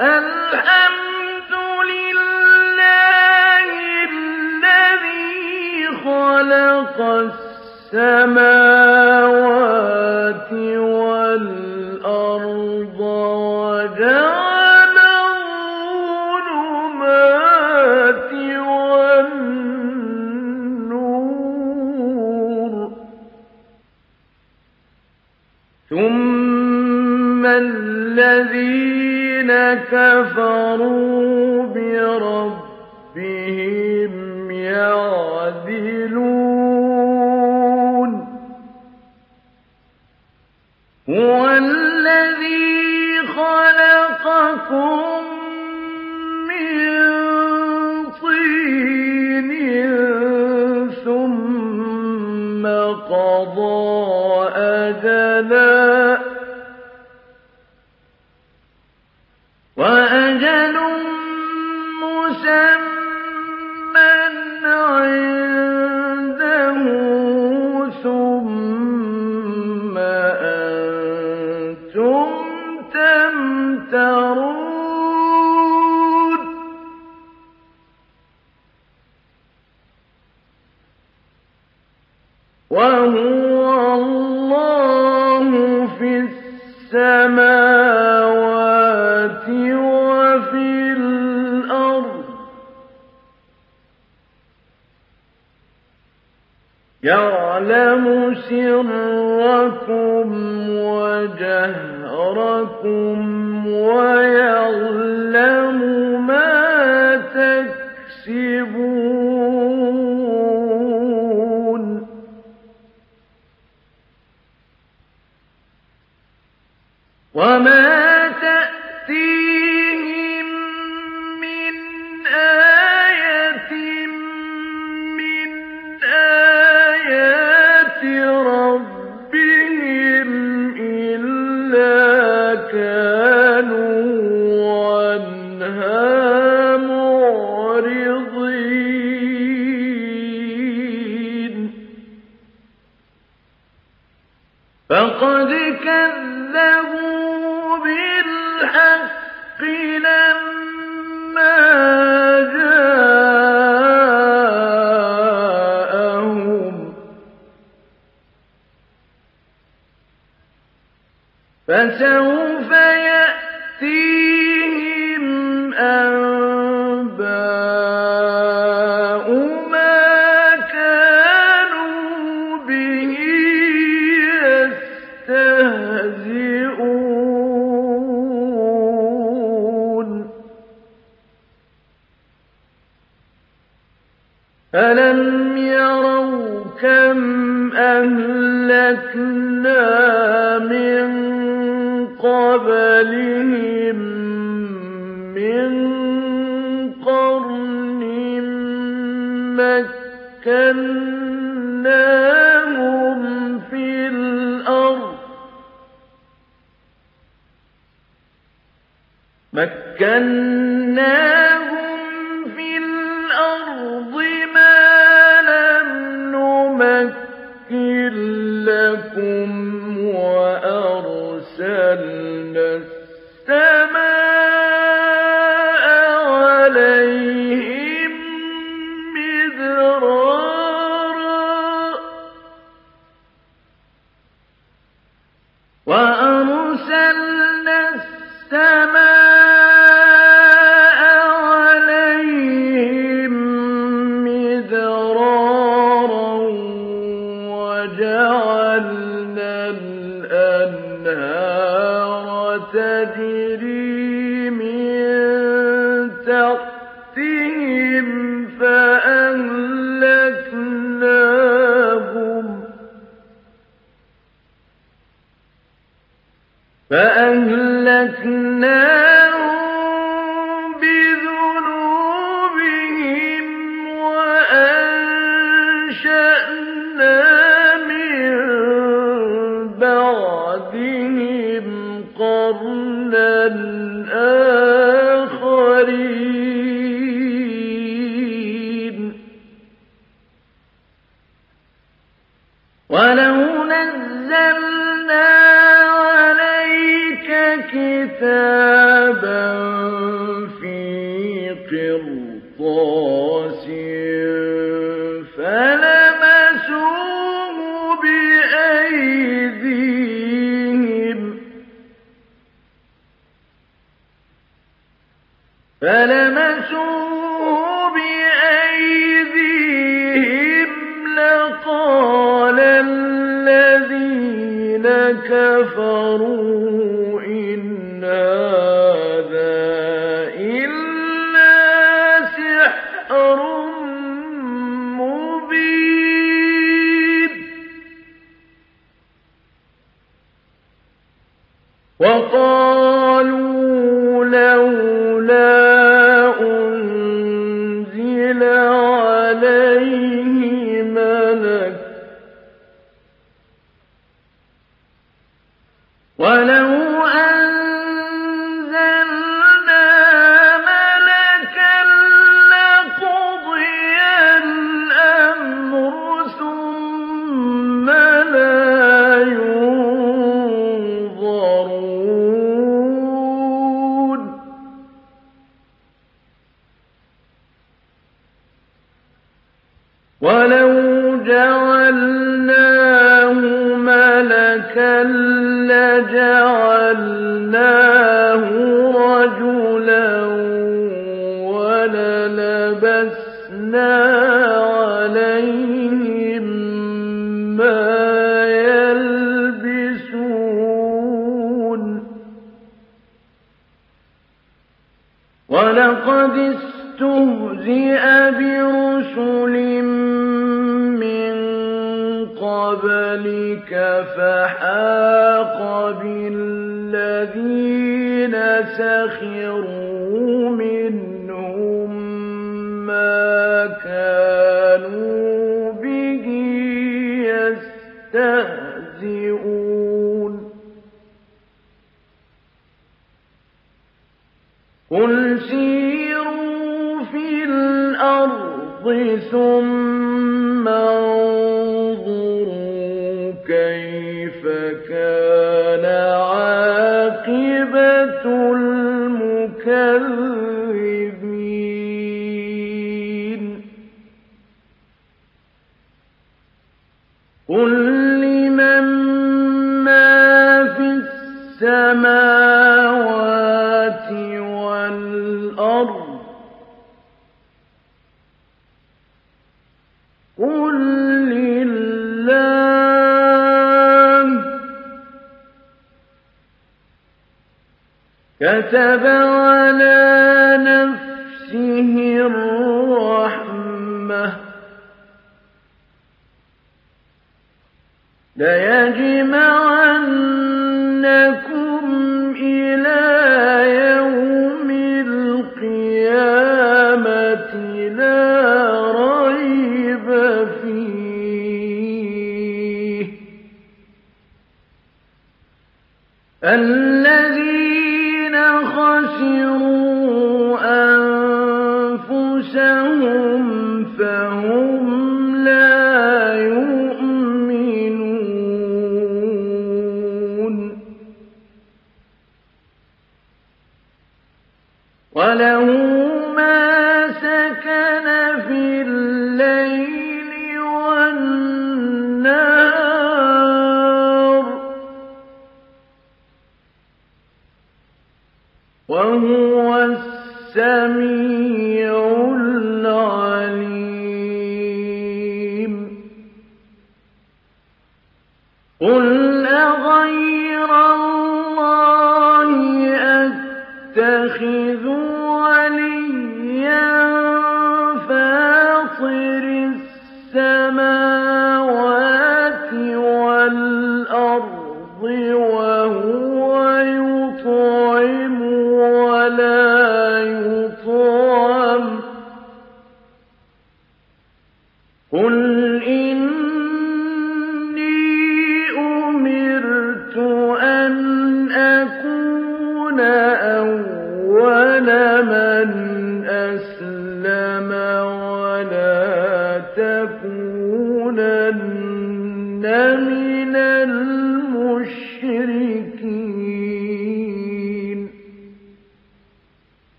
الحمد لله الذي خلق السماوات كفروا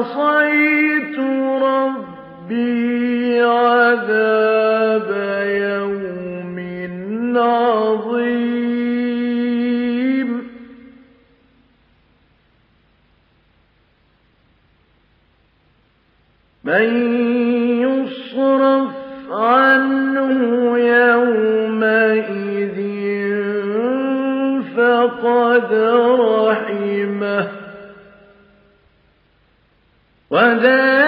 عصيت ربي عذاب يوم عظيم. من يصرف عنه يومئذ فقد رحم وذلك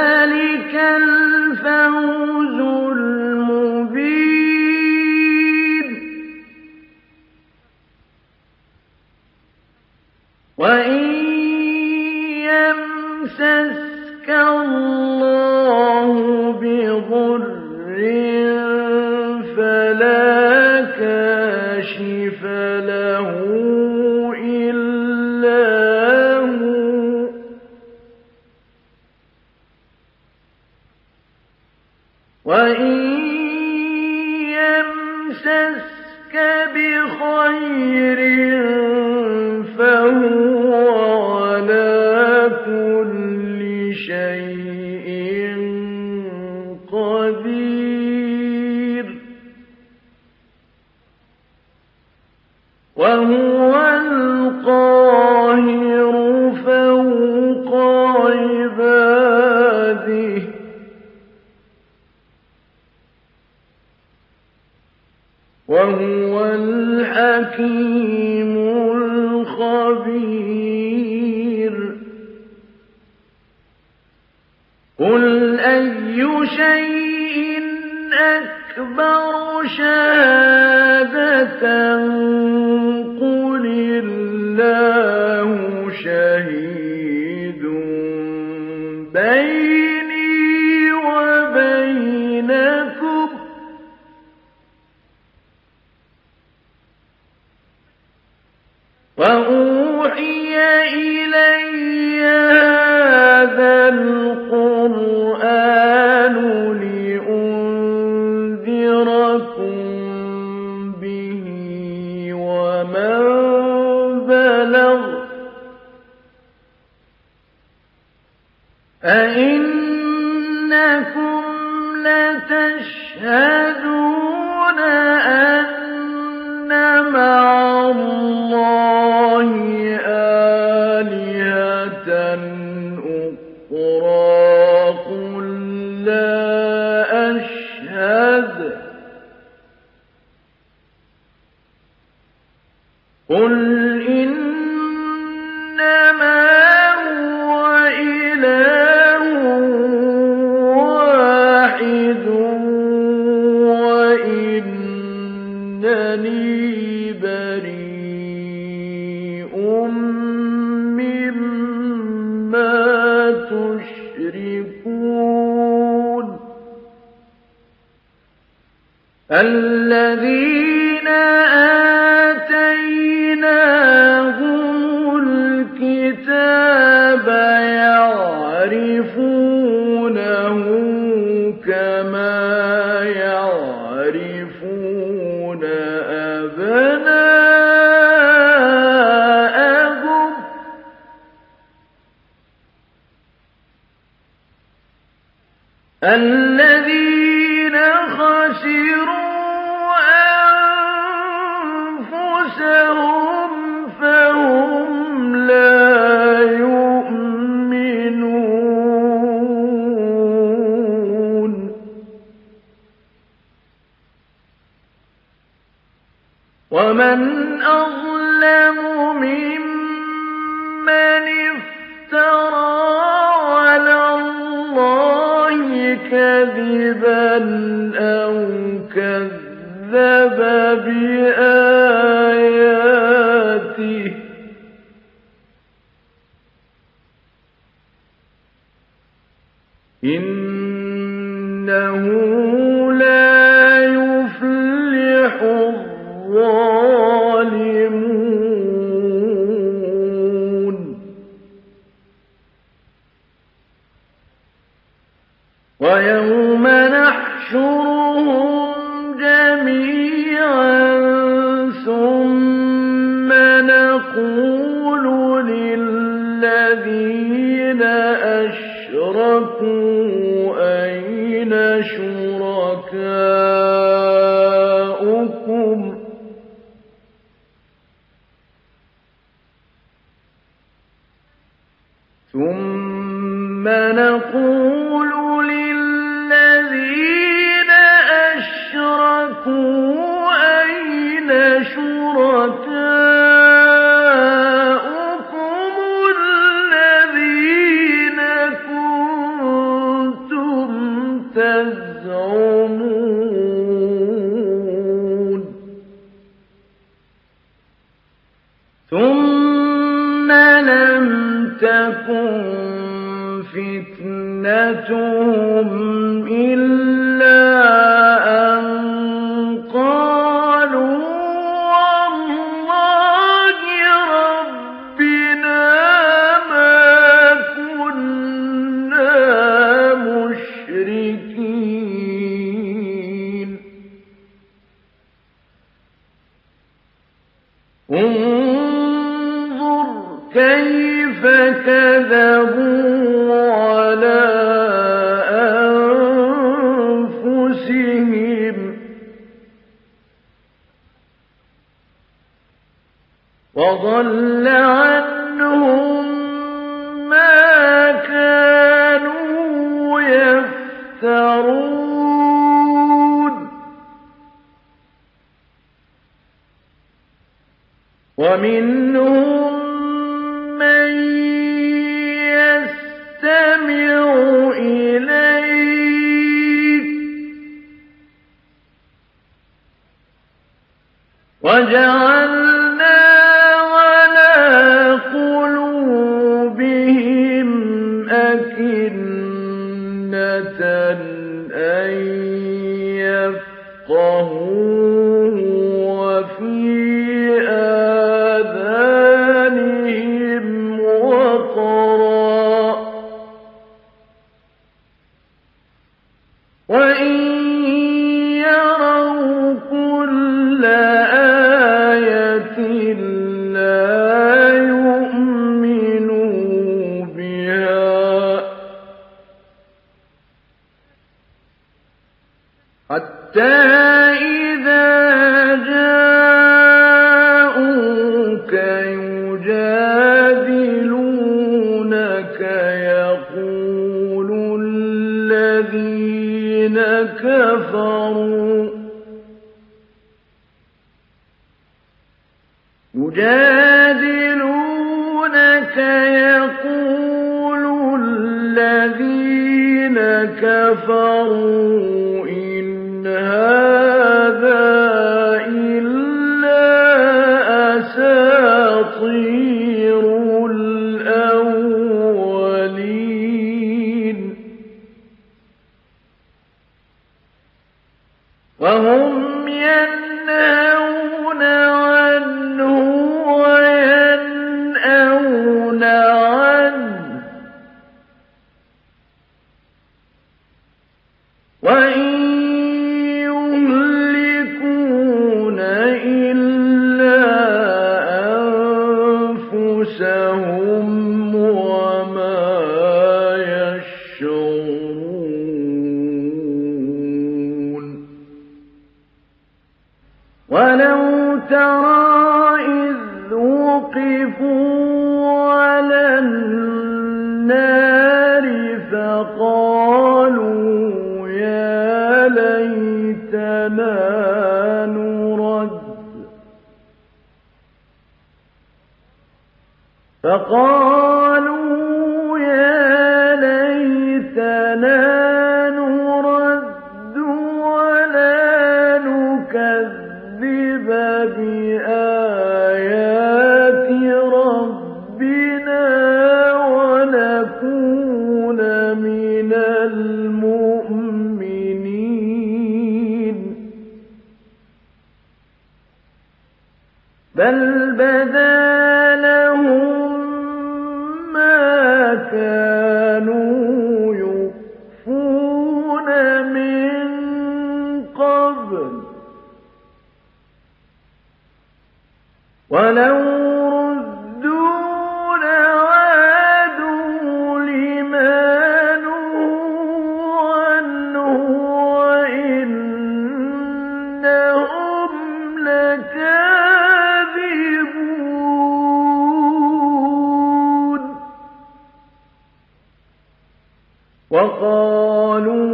وقالوا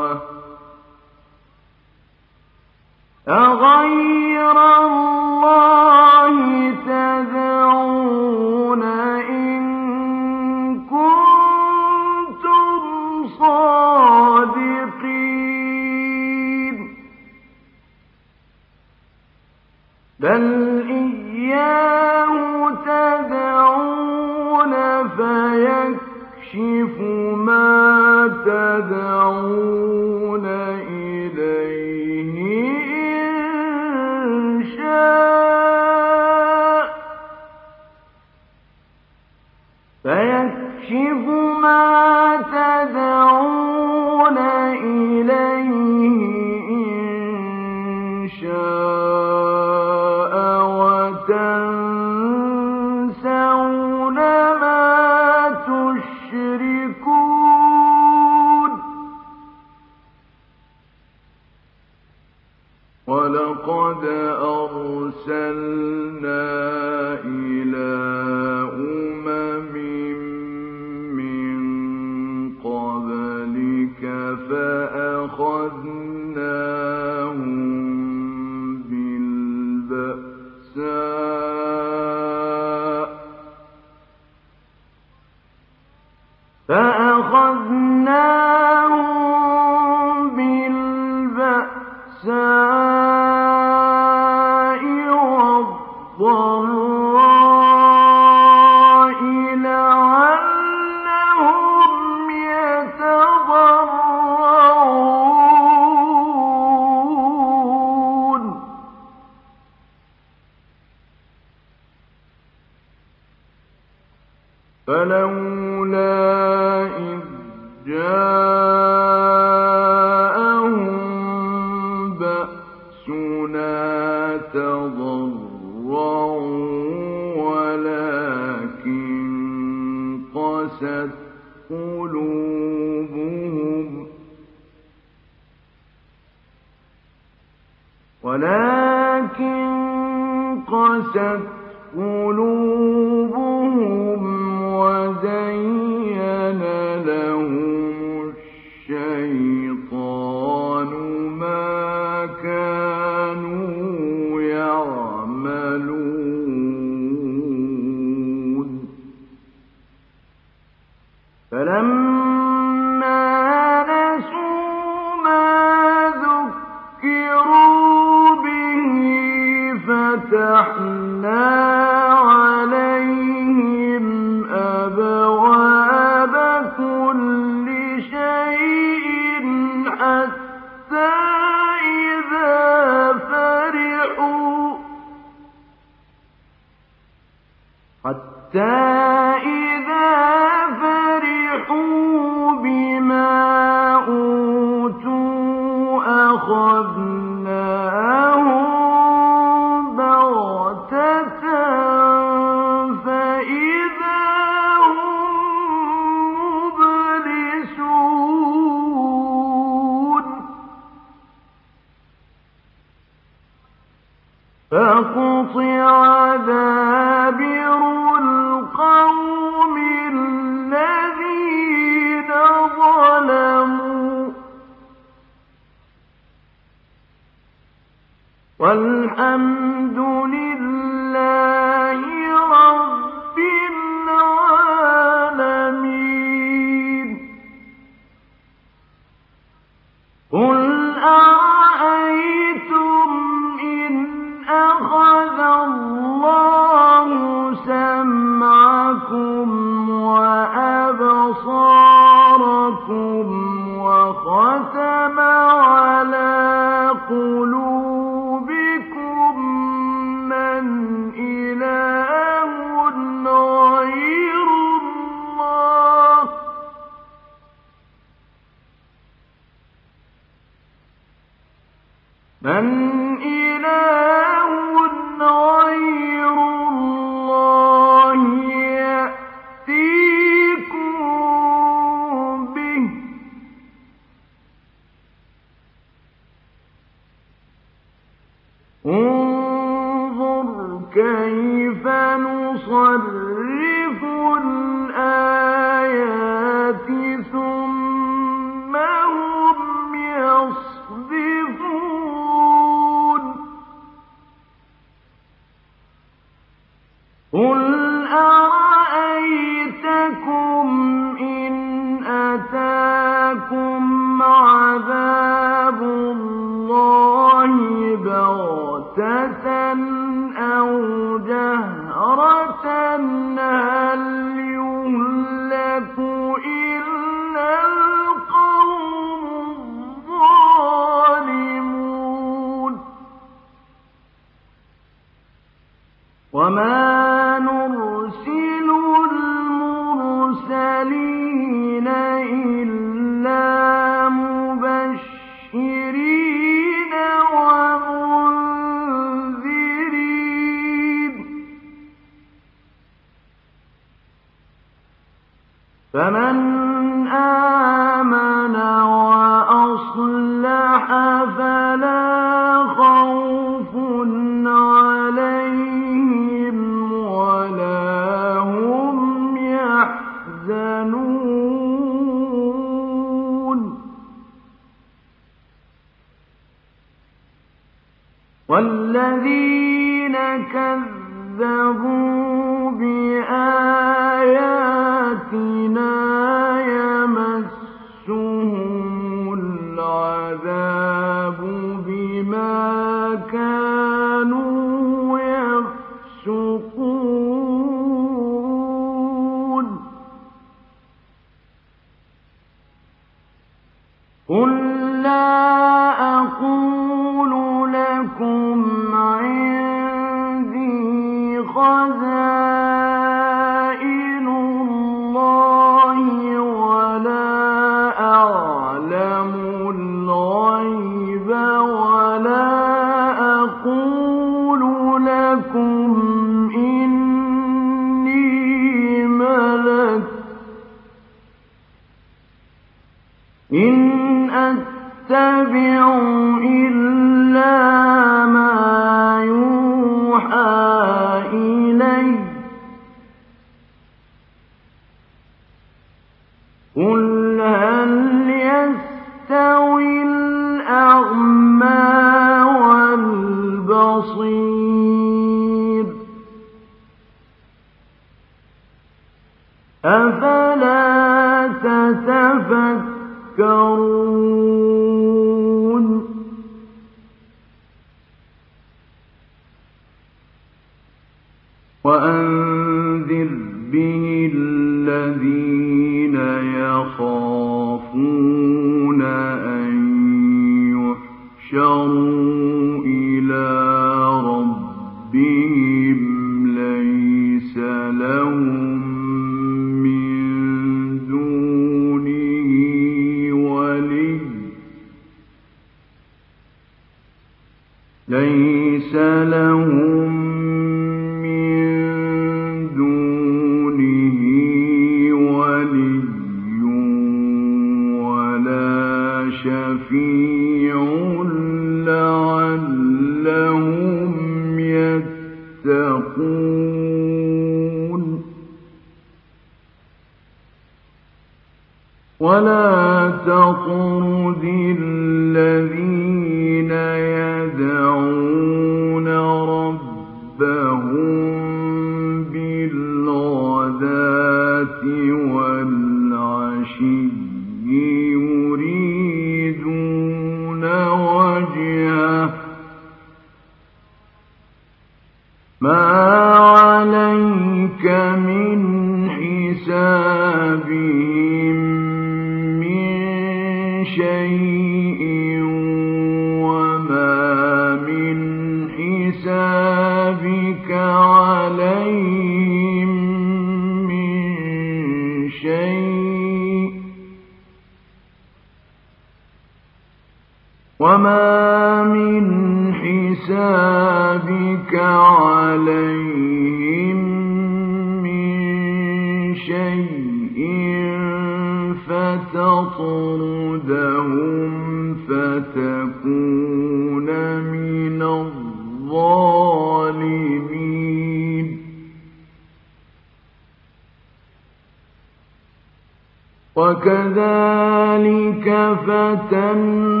وكذلك فتنا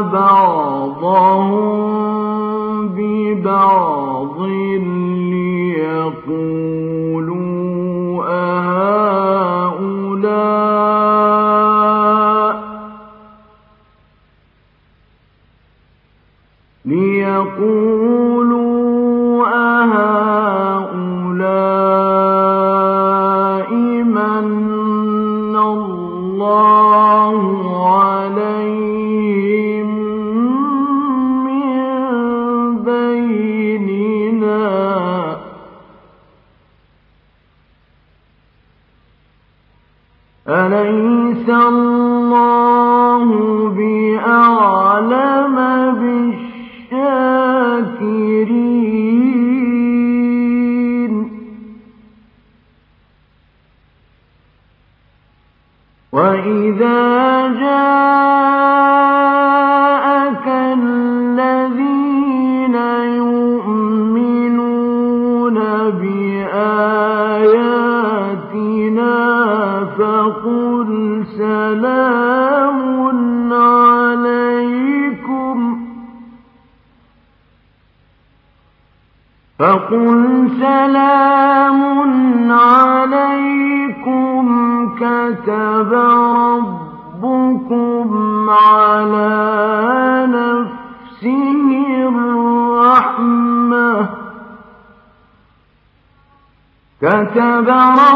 بعضهم ببعض ليقولوا أهؤلاء ليقولوا بجهالة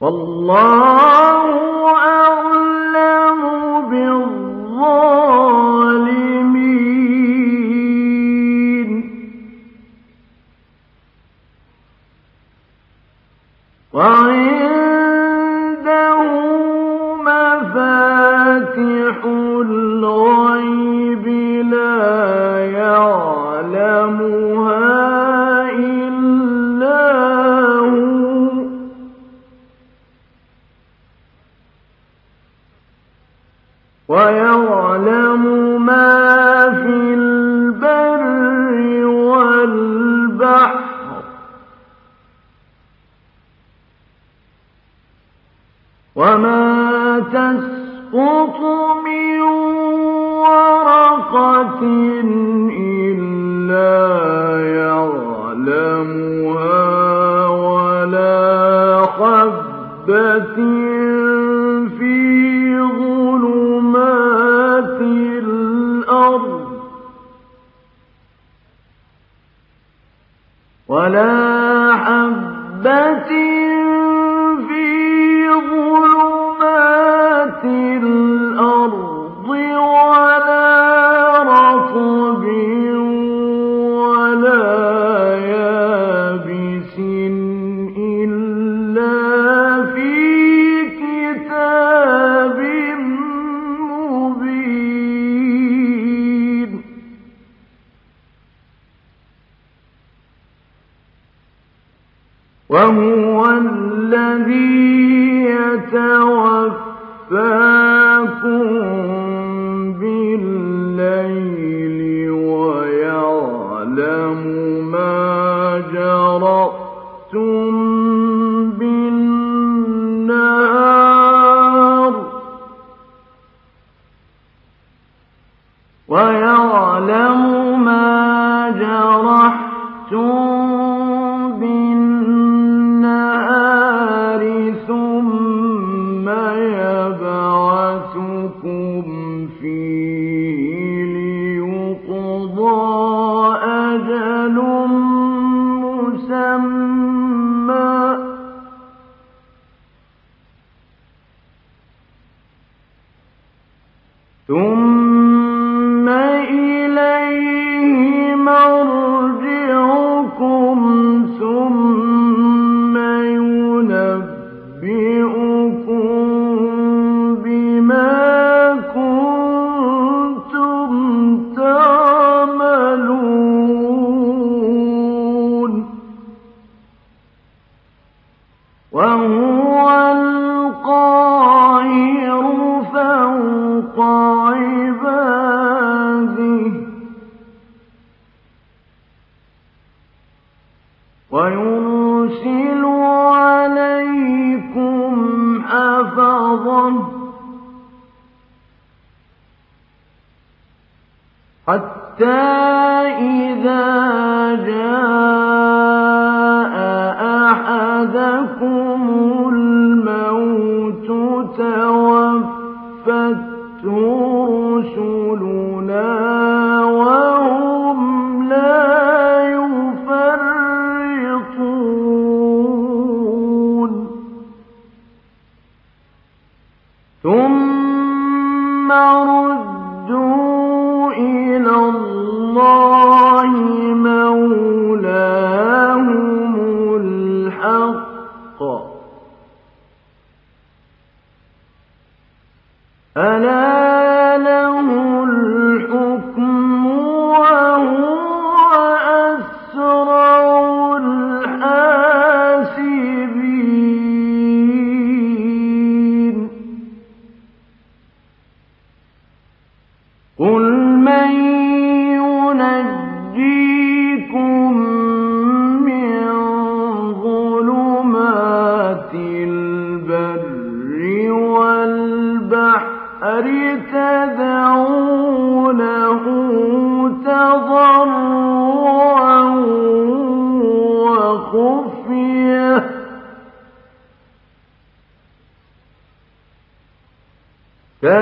والله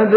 قد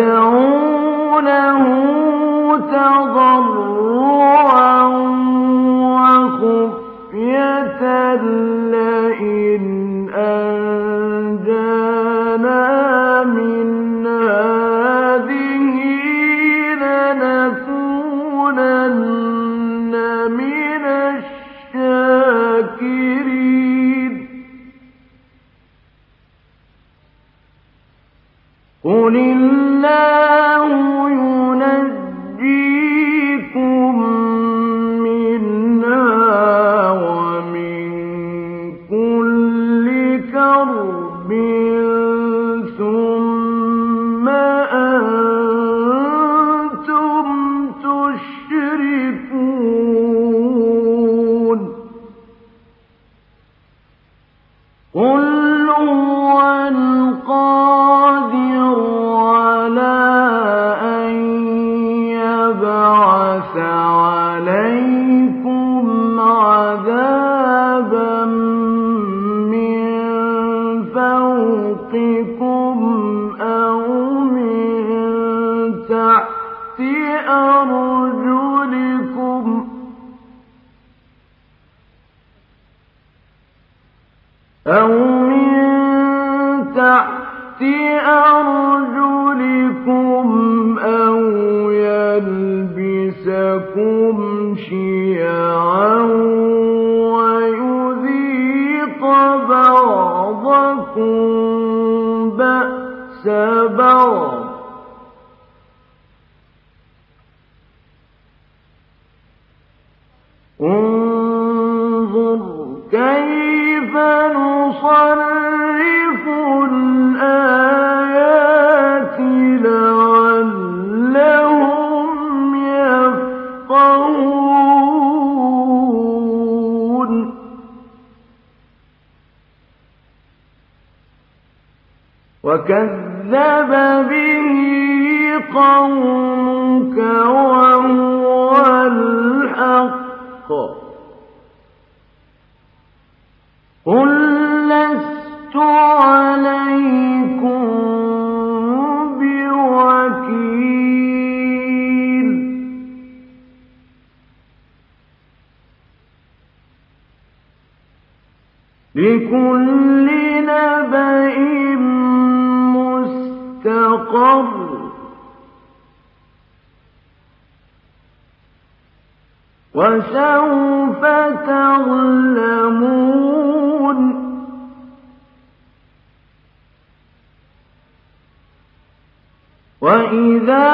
وإذا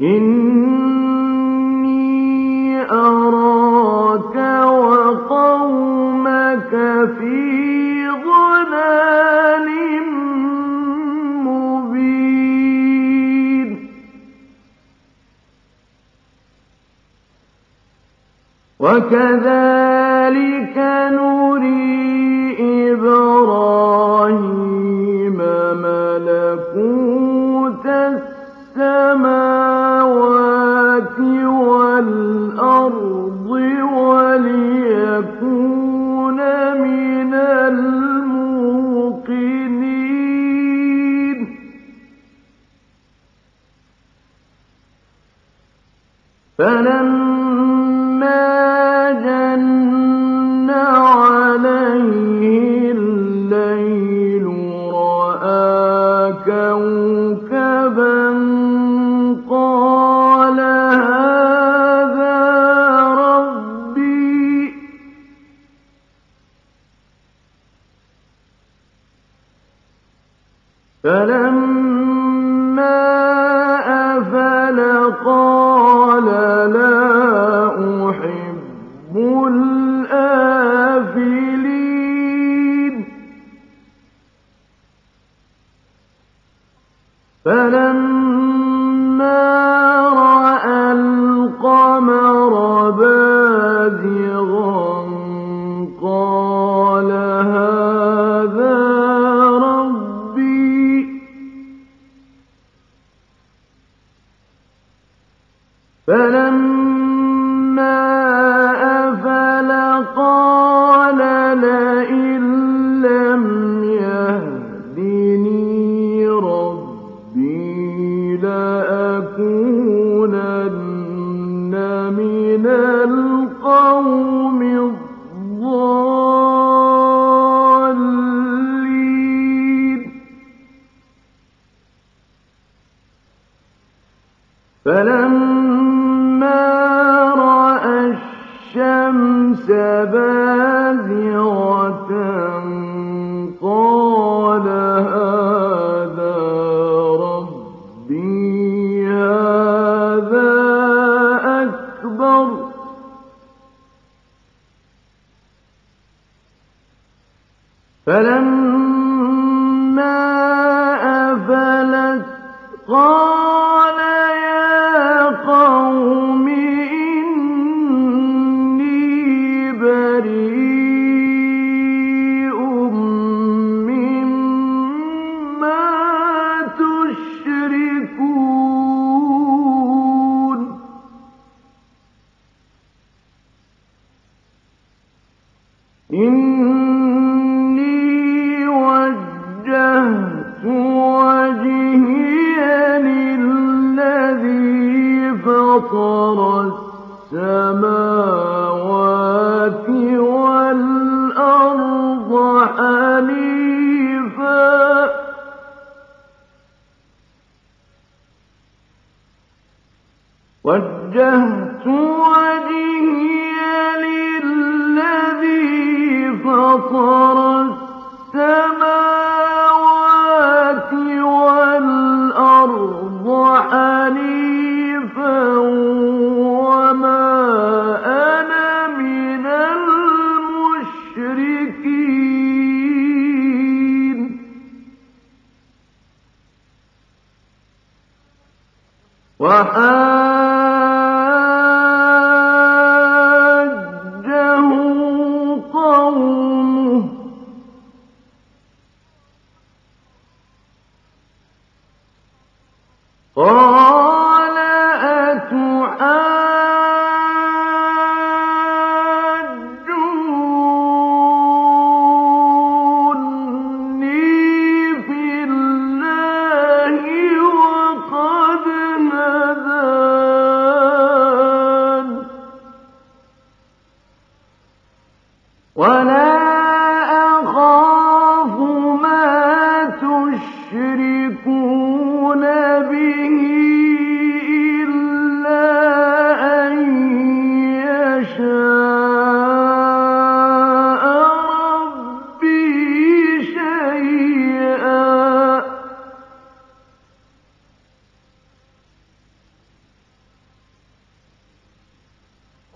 إني أراك وقومك في مبين. وكذلك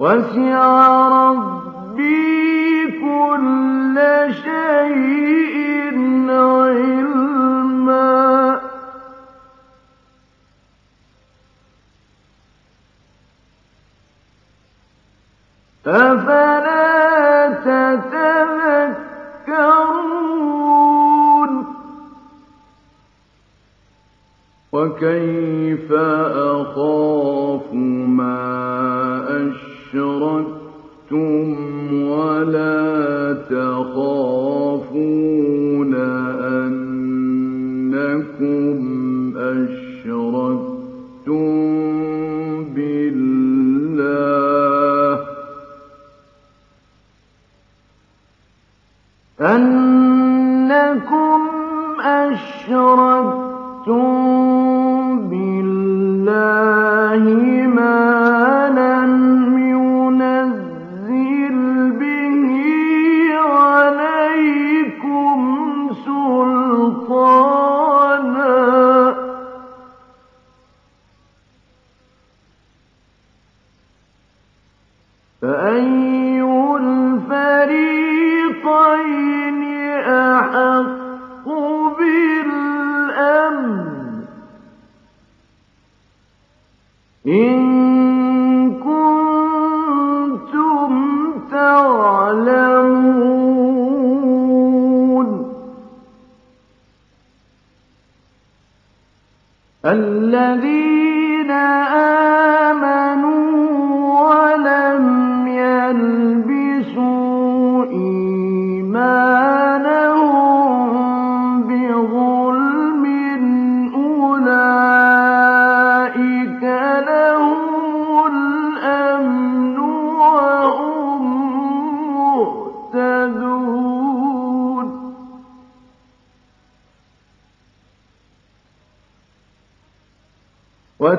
وَسِعَ رَبِّي كُلَّ شَيْءٍ عِلْمًا ۗ. أَفَلَا تَتَذَكَّرُونَ؟ وَكَيْفَ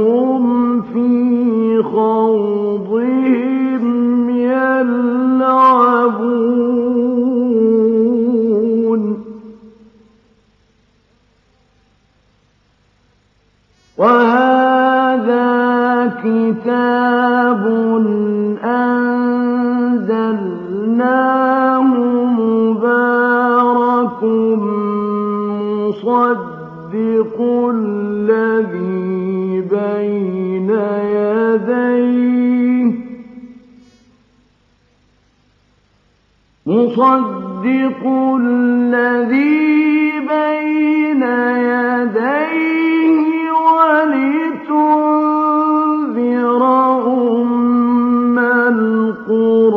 هم في خاطر يصدق الذي بين يديه ولتنذر أم القرى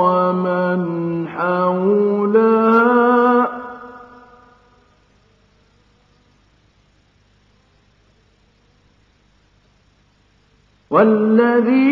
ومن حولها. والذي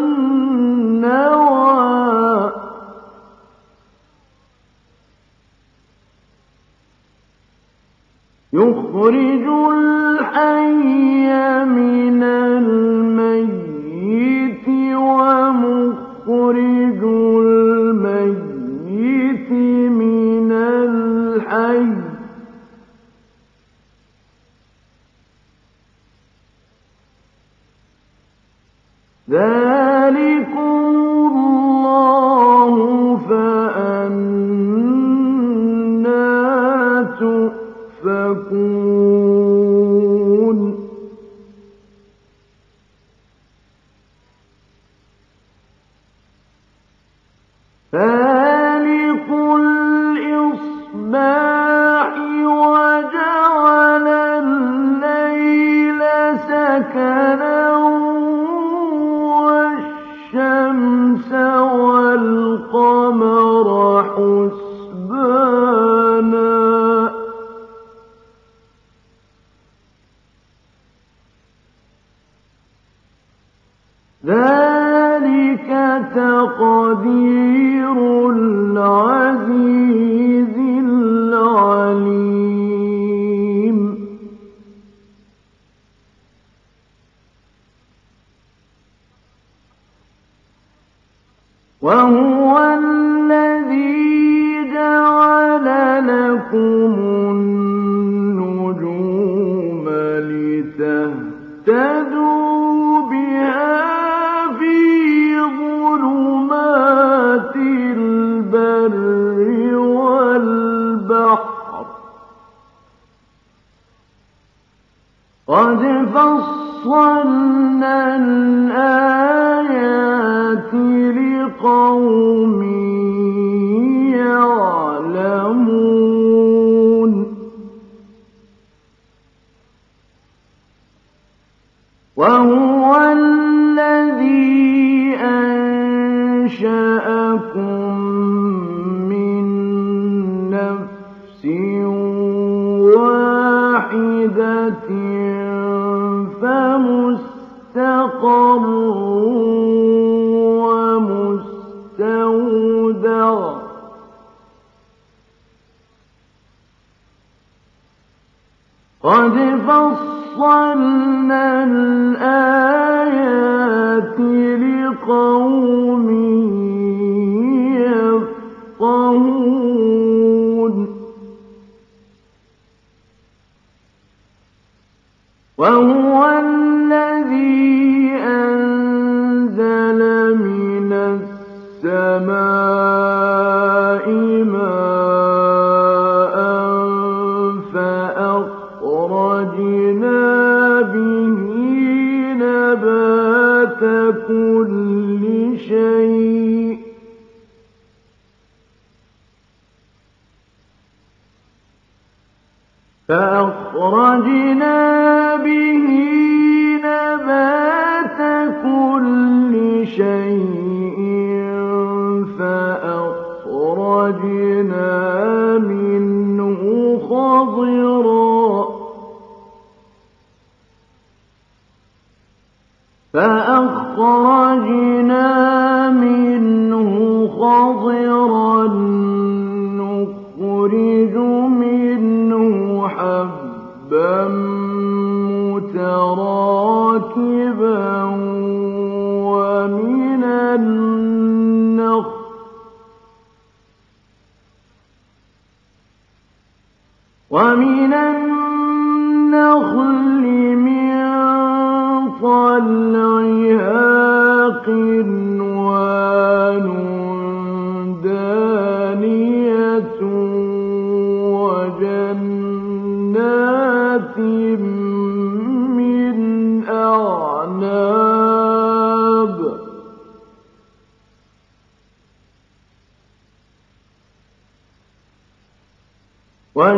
يخرج الحي من الميت ومخرج الميت من الحي. ذلك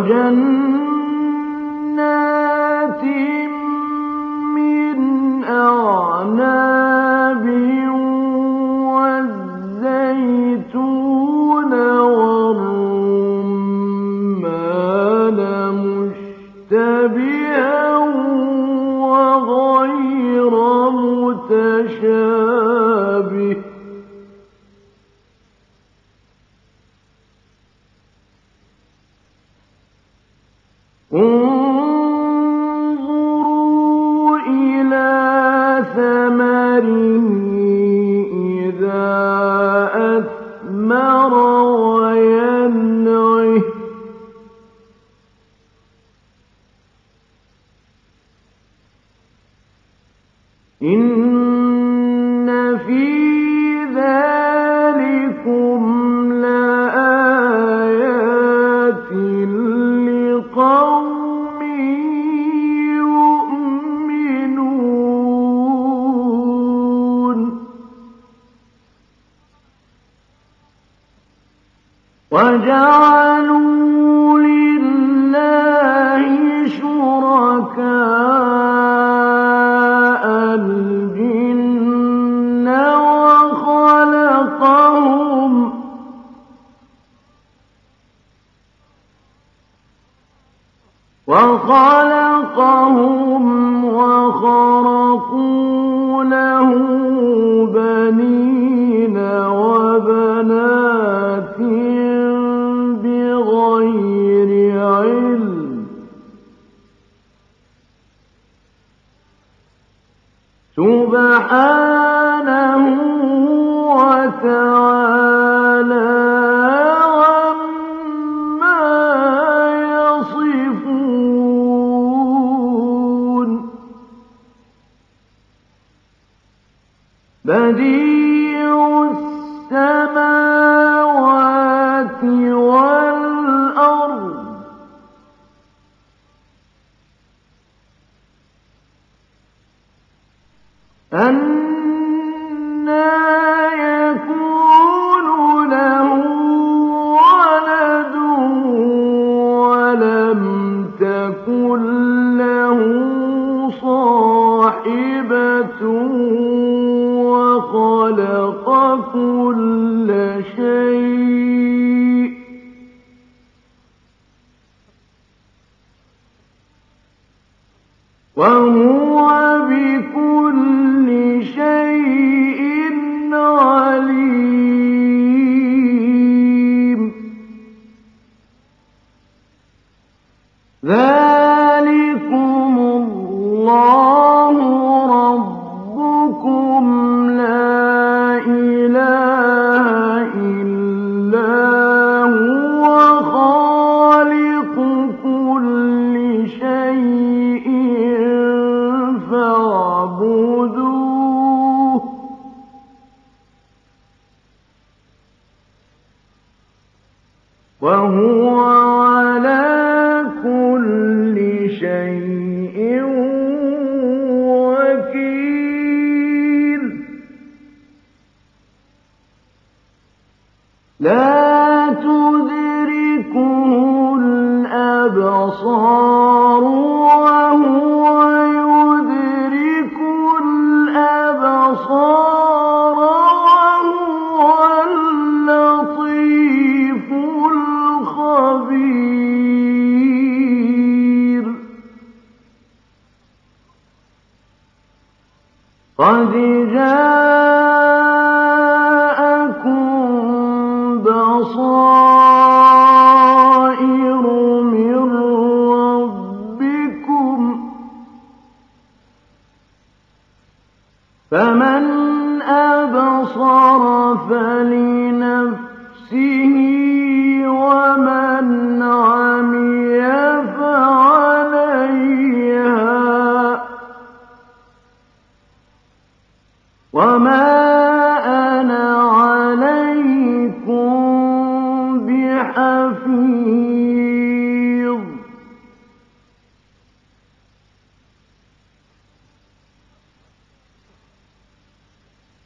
وجنات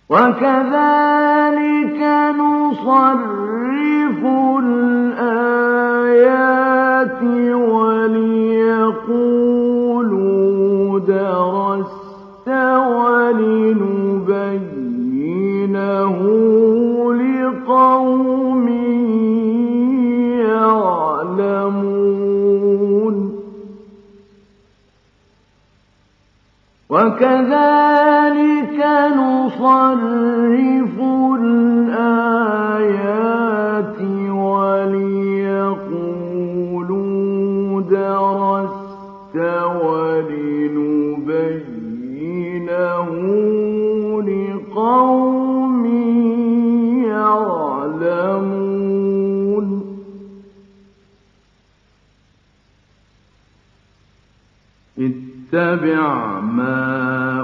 وكذلك نصرف الآيات وكذلك نصرف الآيات وليقولوا درست ولنبينه لقوم يعلمون. اتبع مَا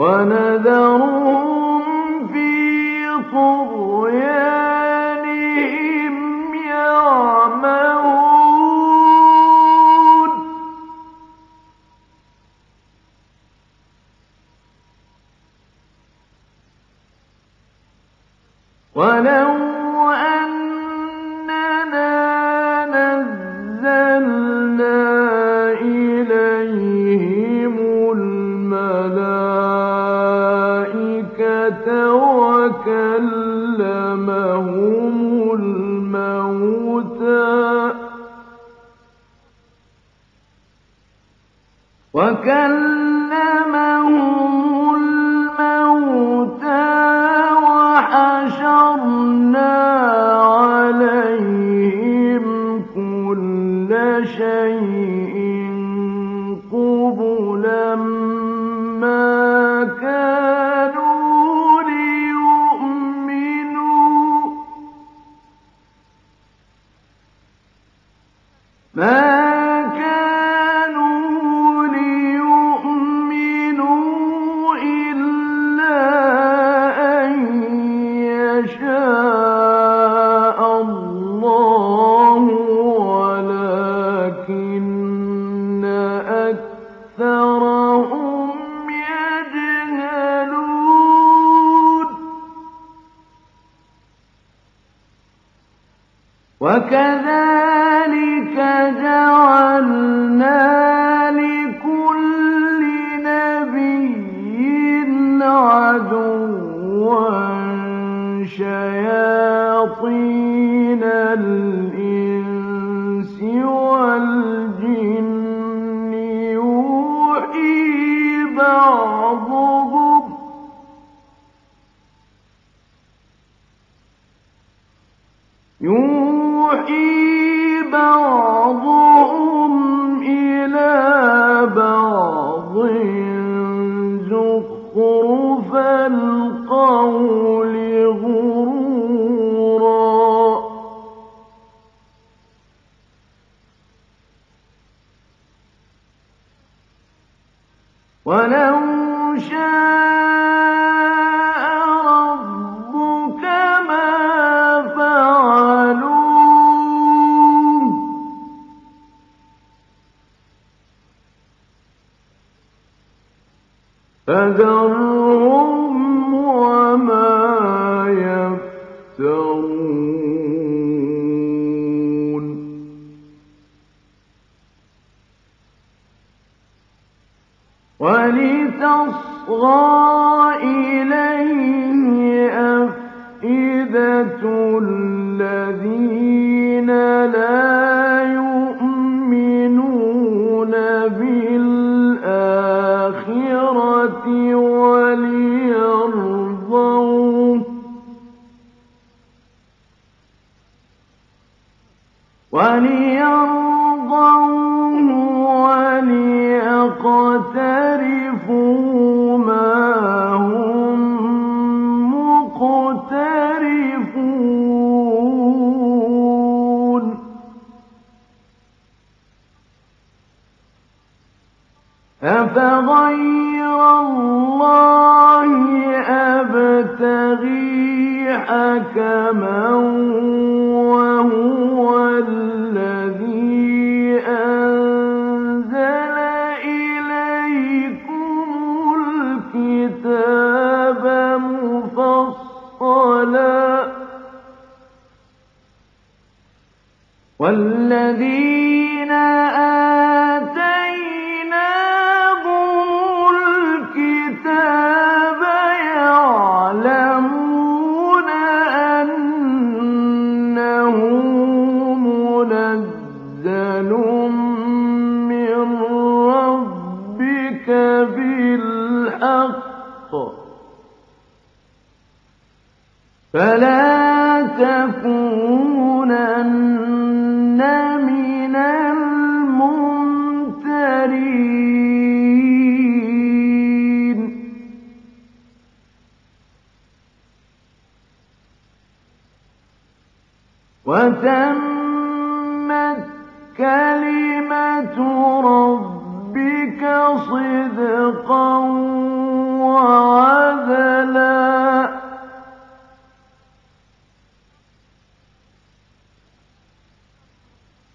وَنَذَرُهُمْ فِي طُغْيَانِهِمْ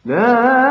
لا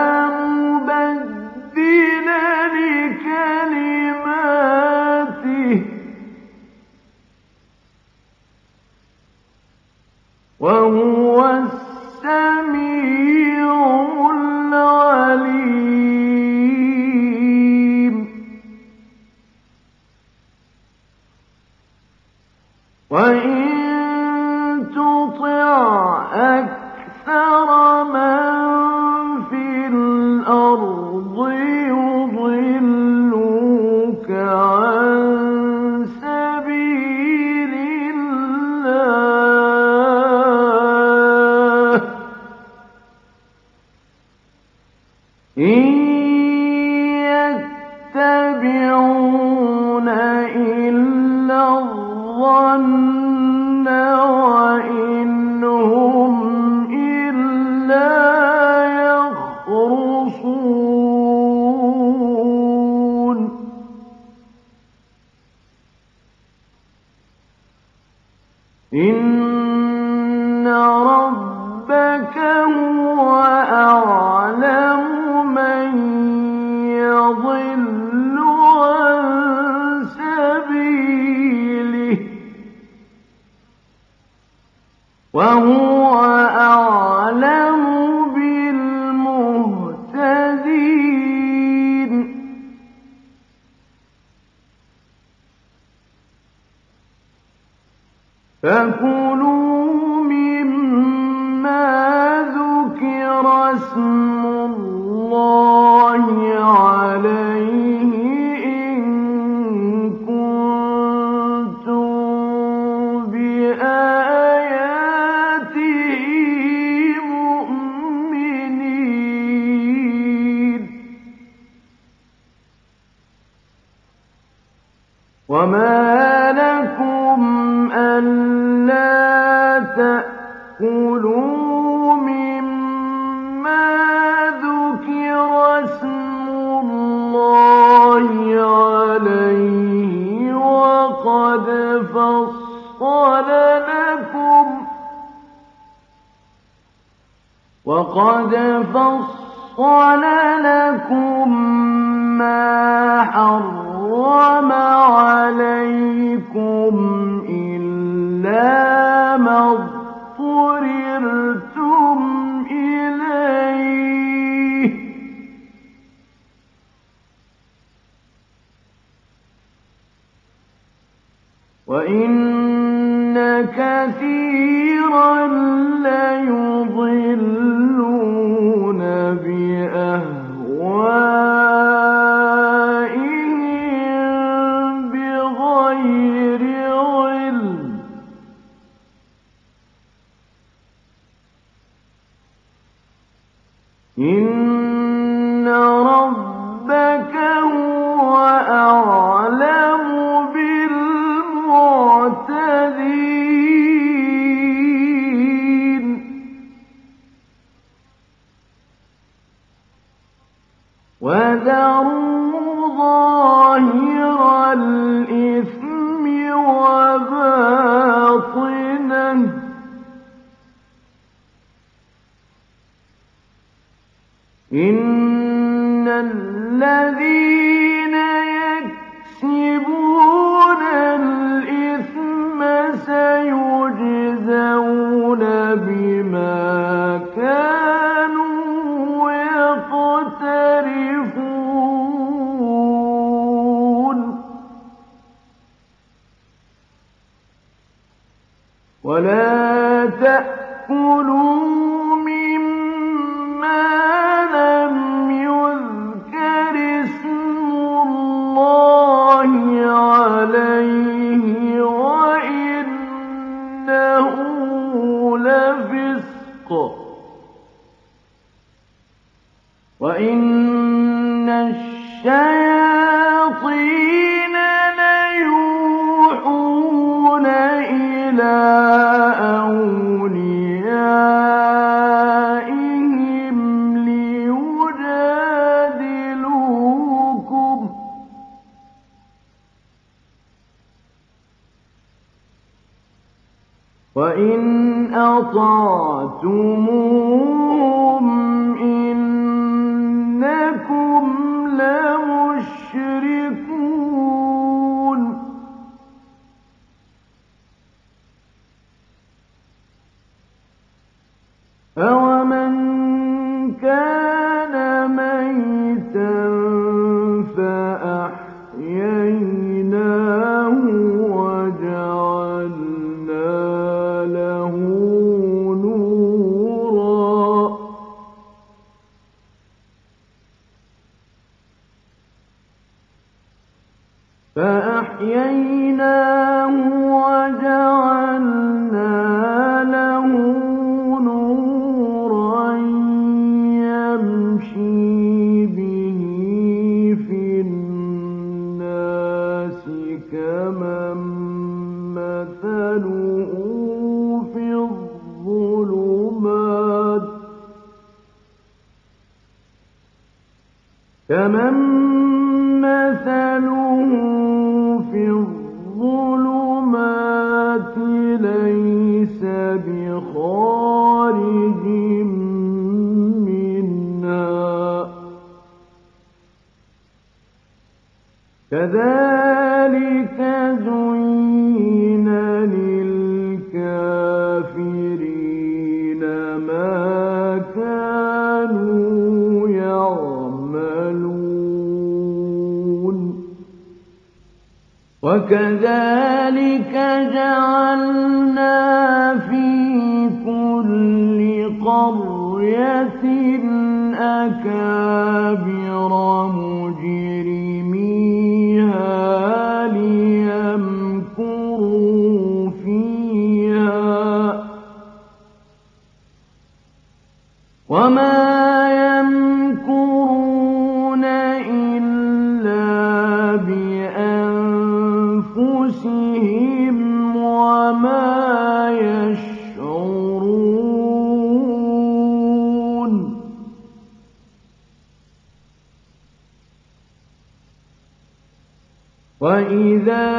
وإذا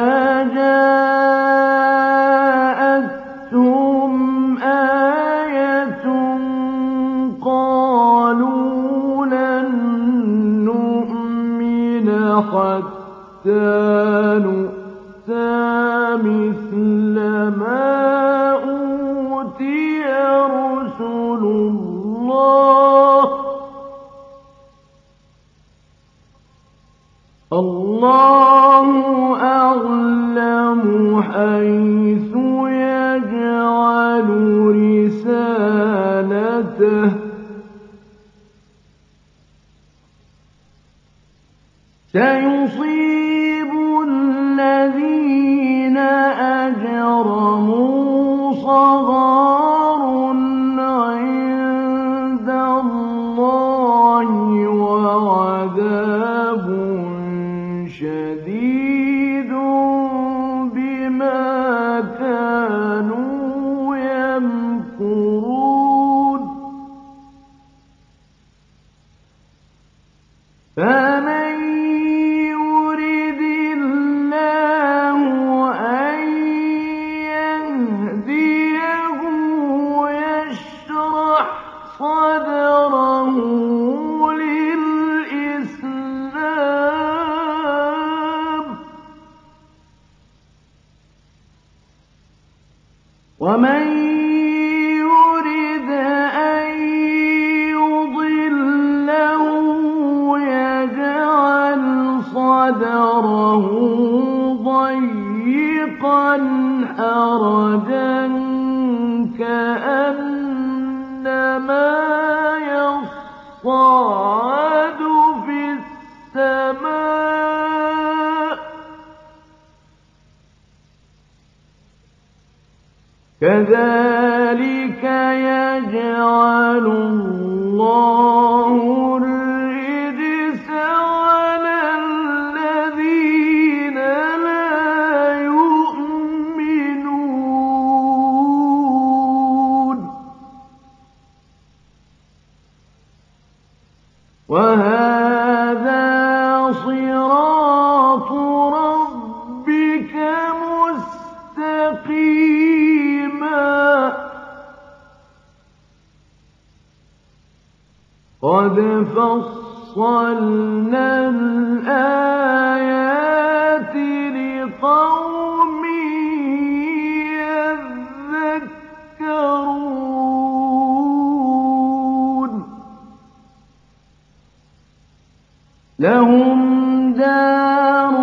لهم دار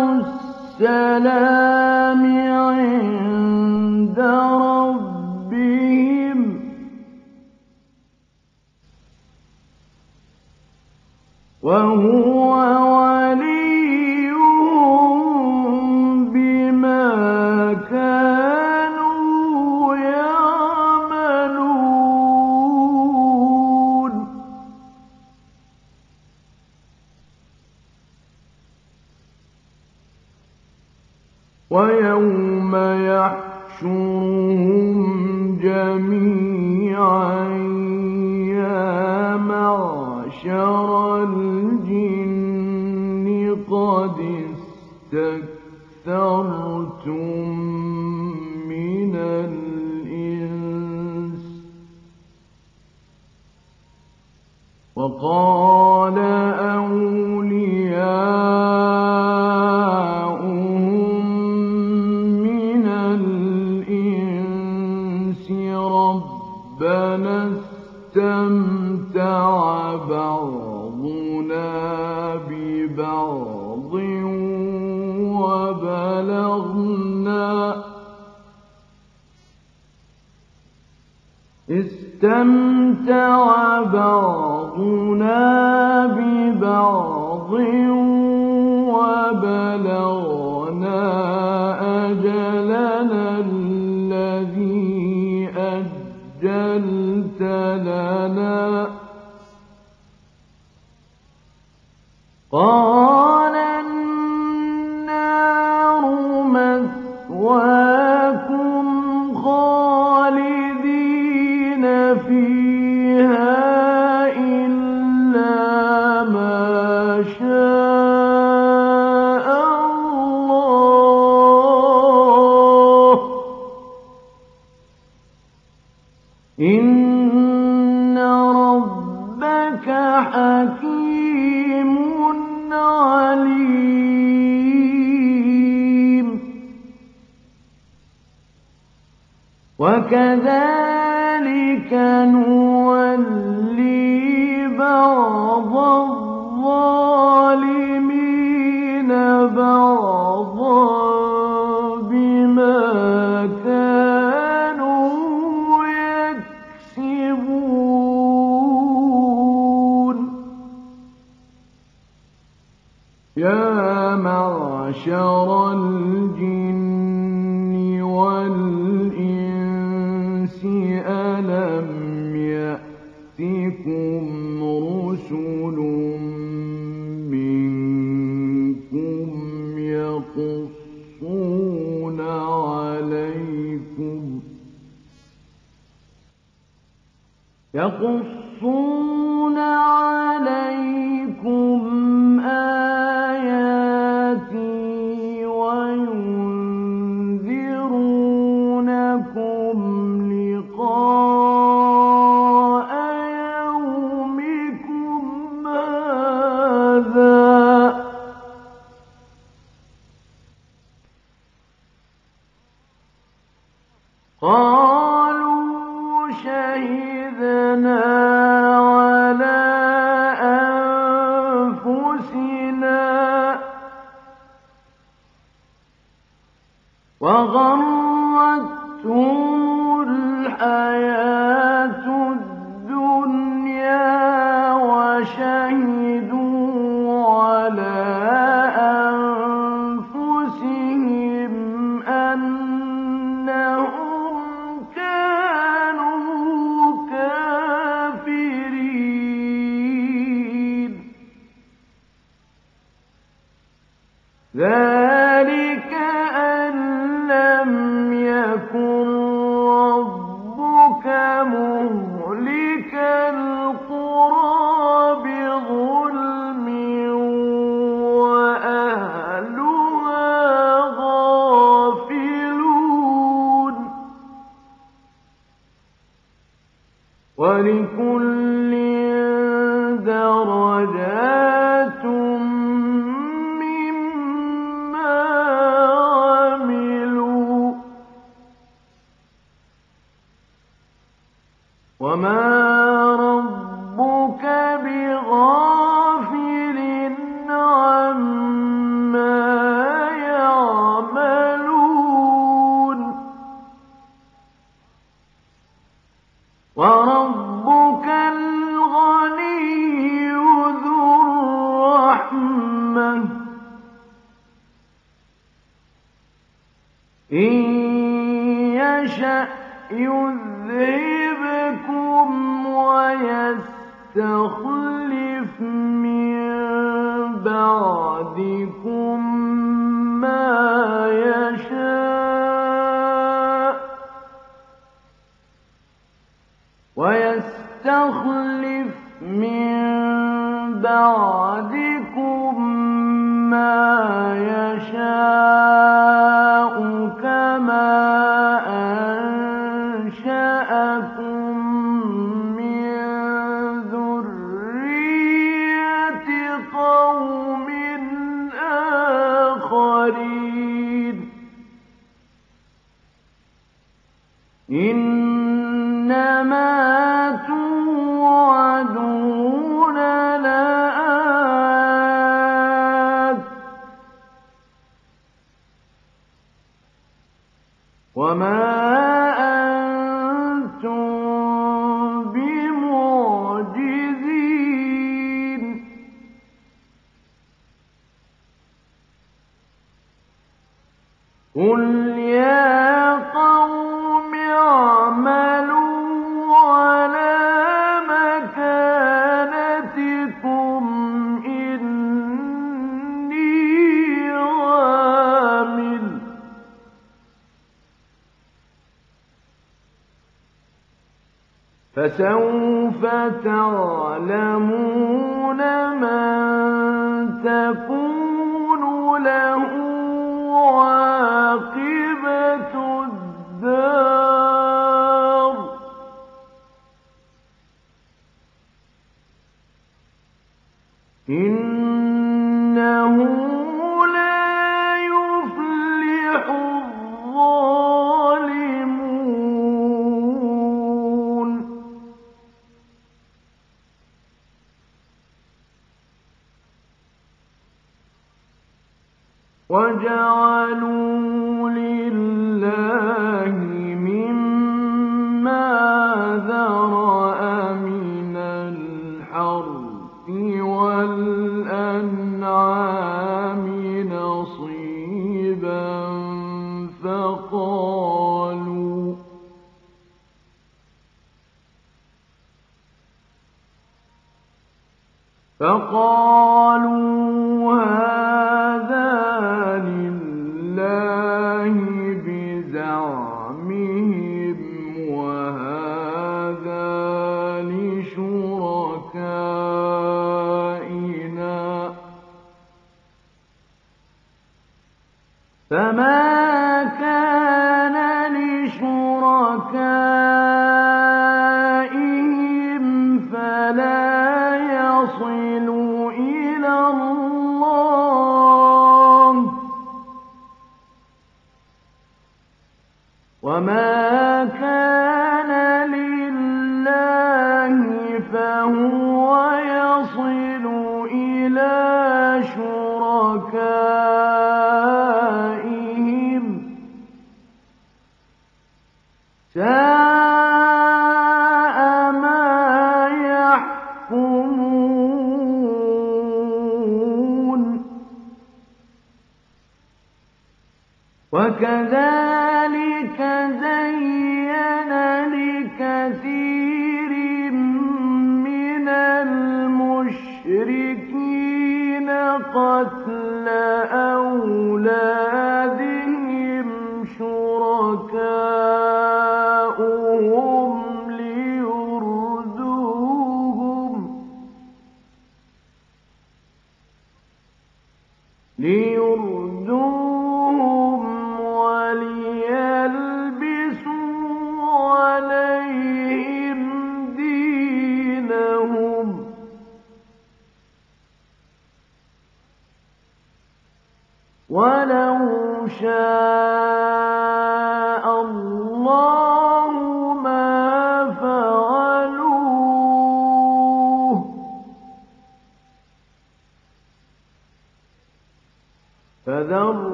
السلام. ربك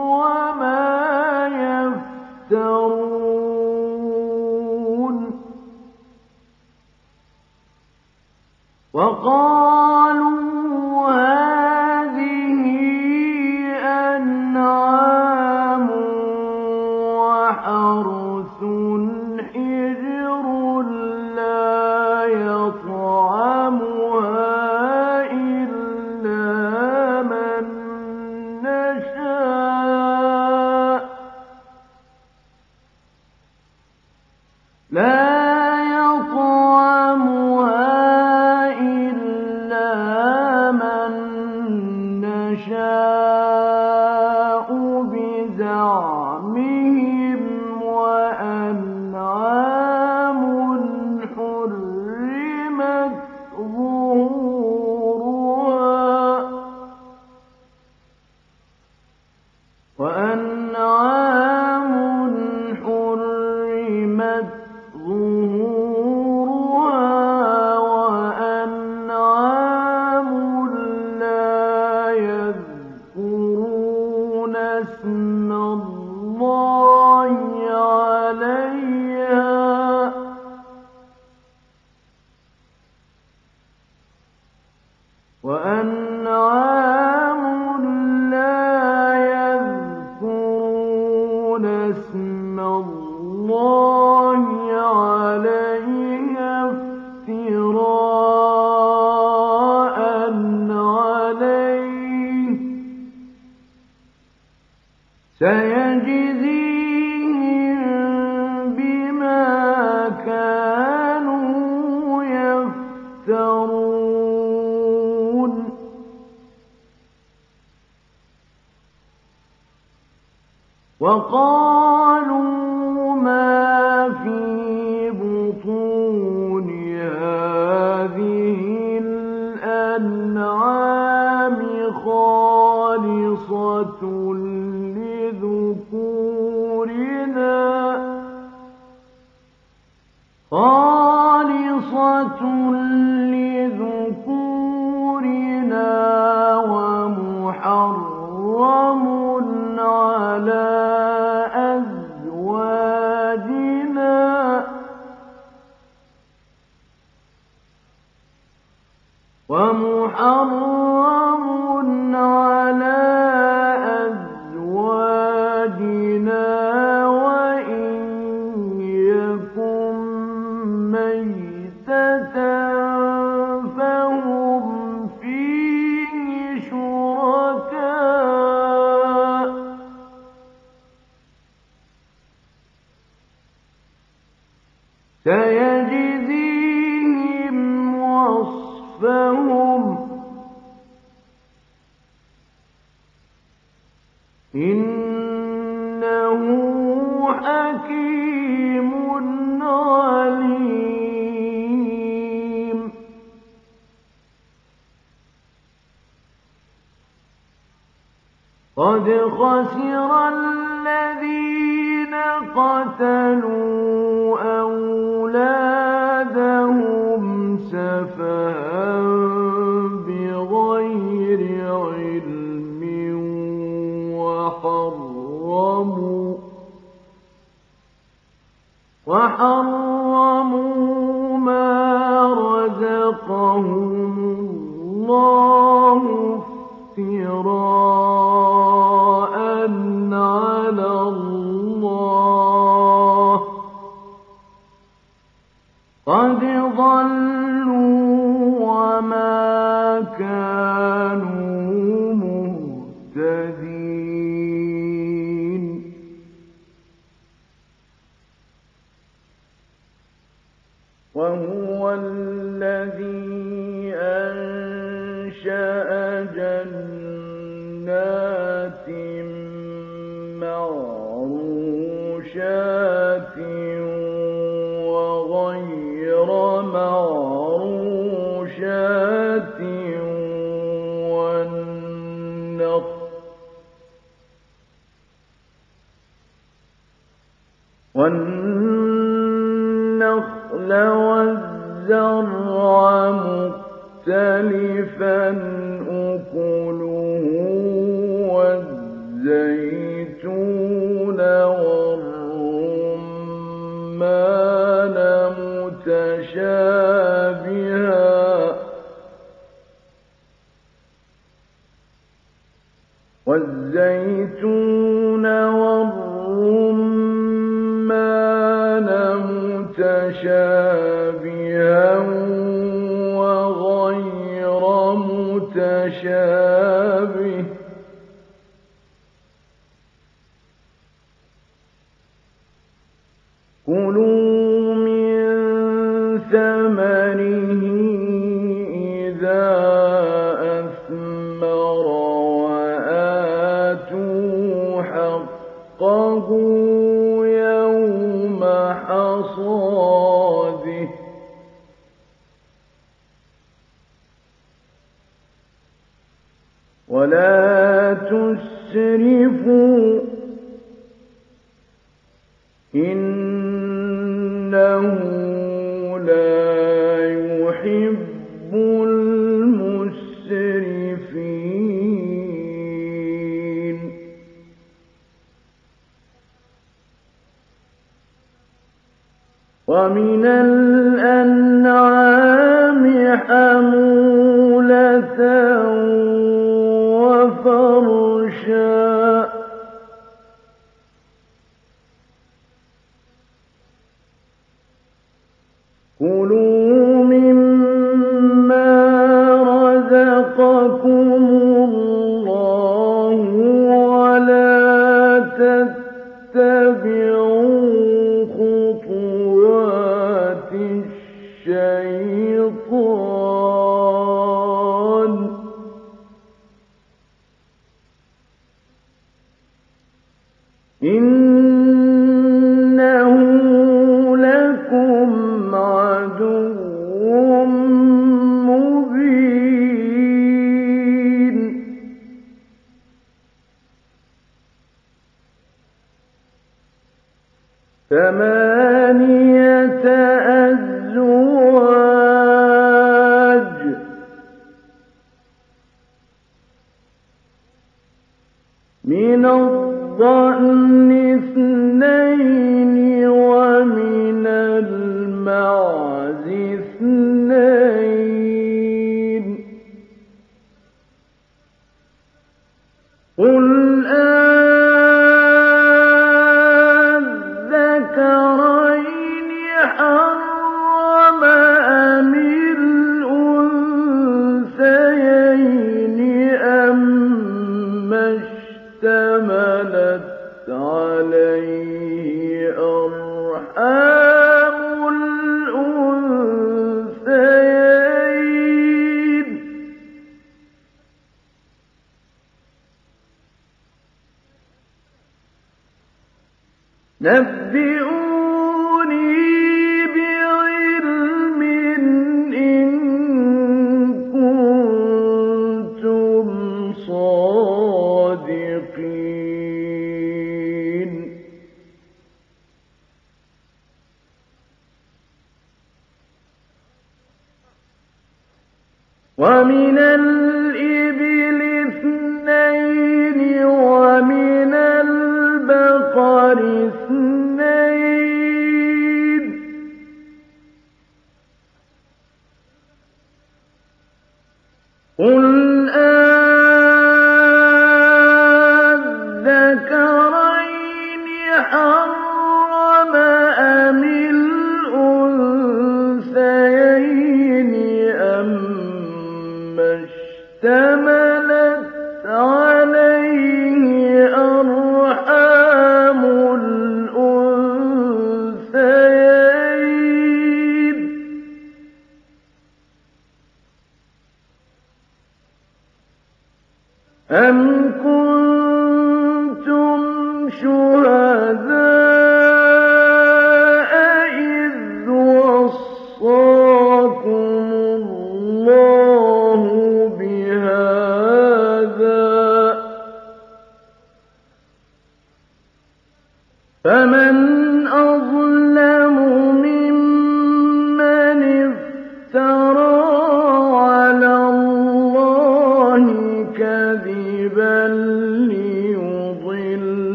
وما يفترون. وقالوا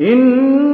إِنَّ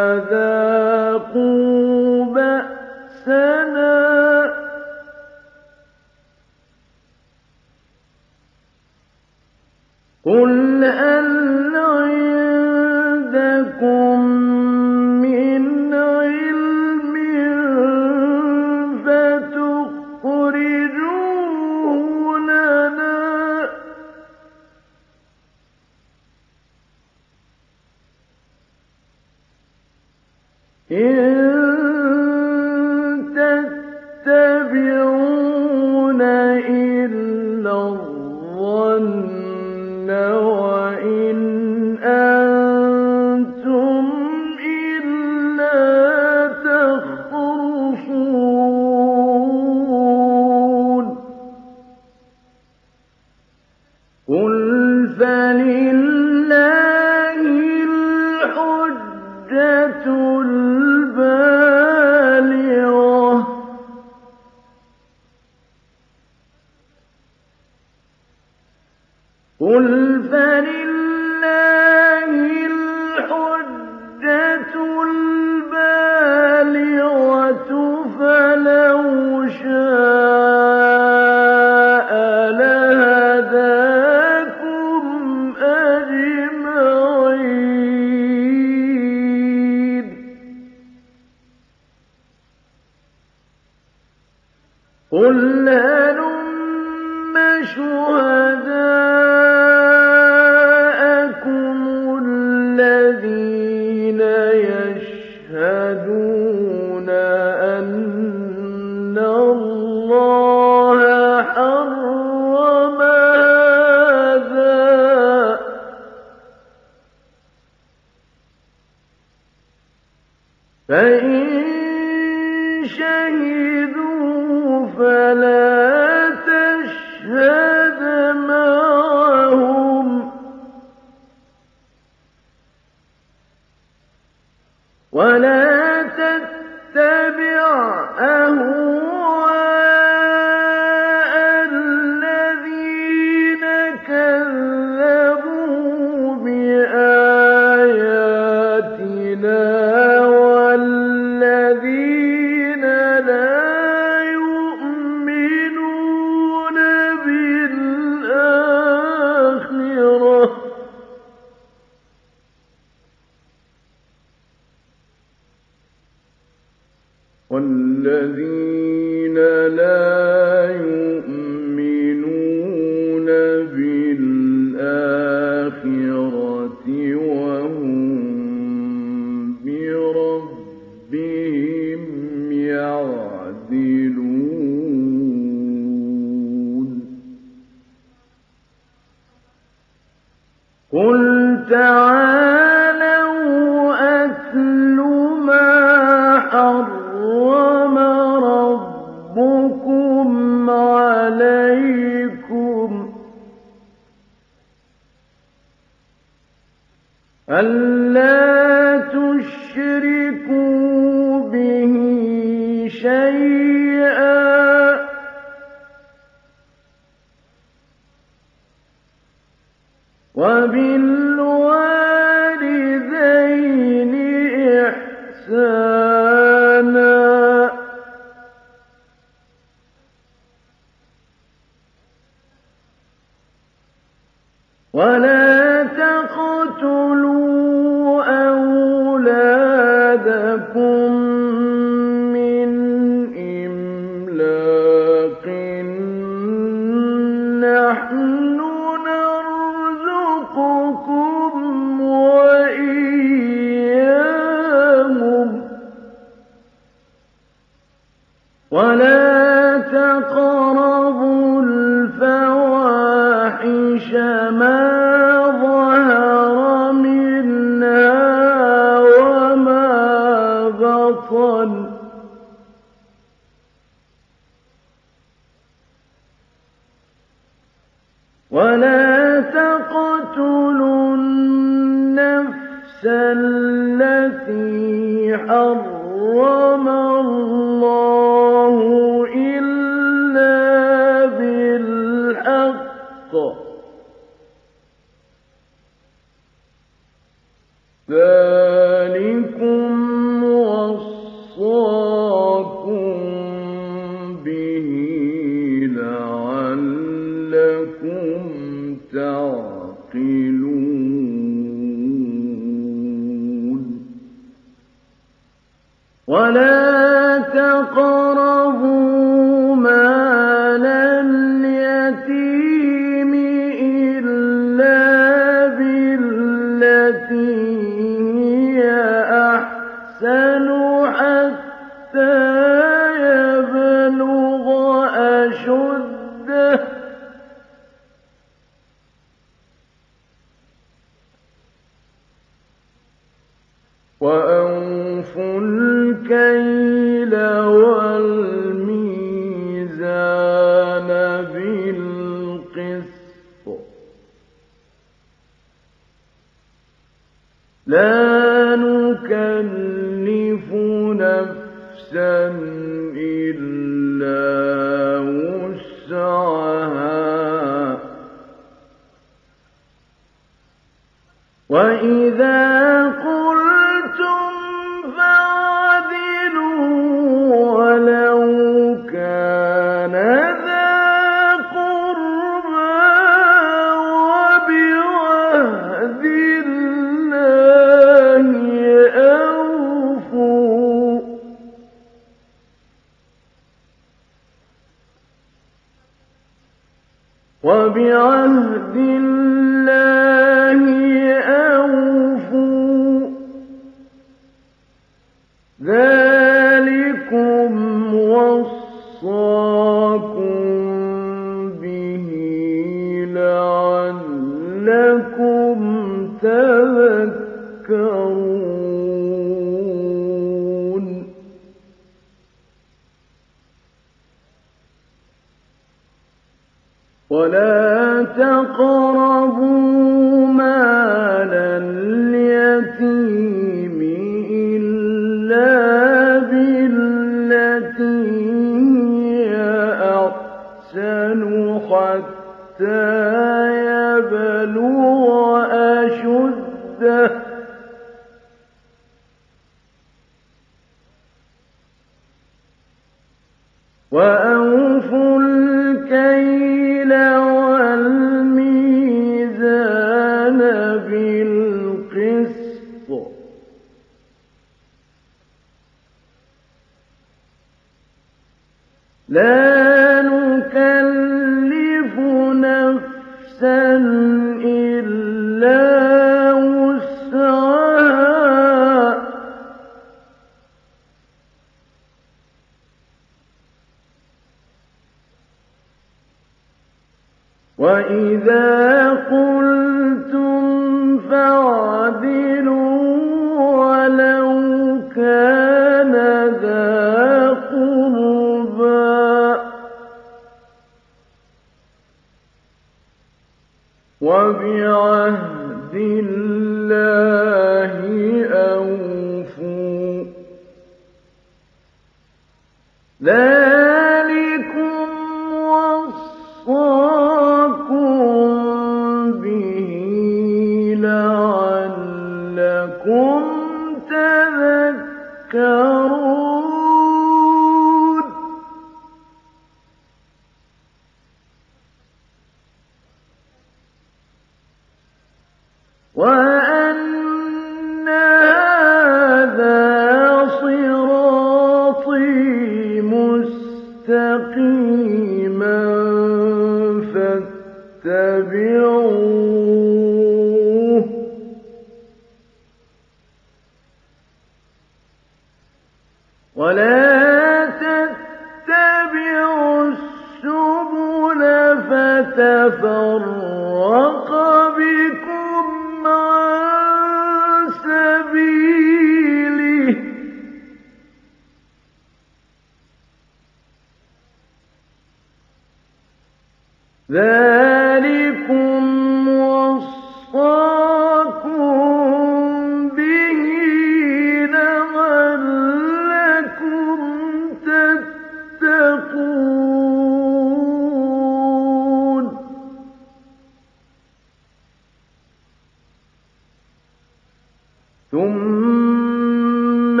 ثم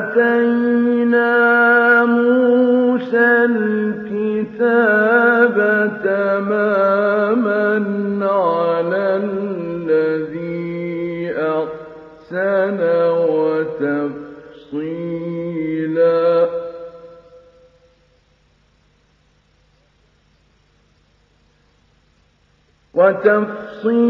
آتينا موسى الكتاب تماما على الذي أحسن وتفصيلا. وتفصيلا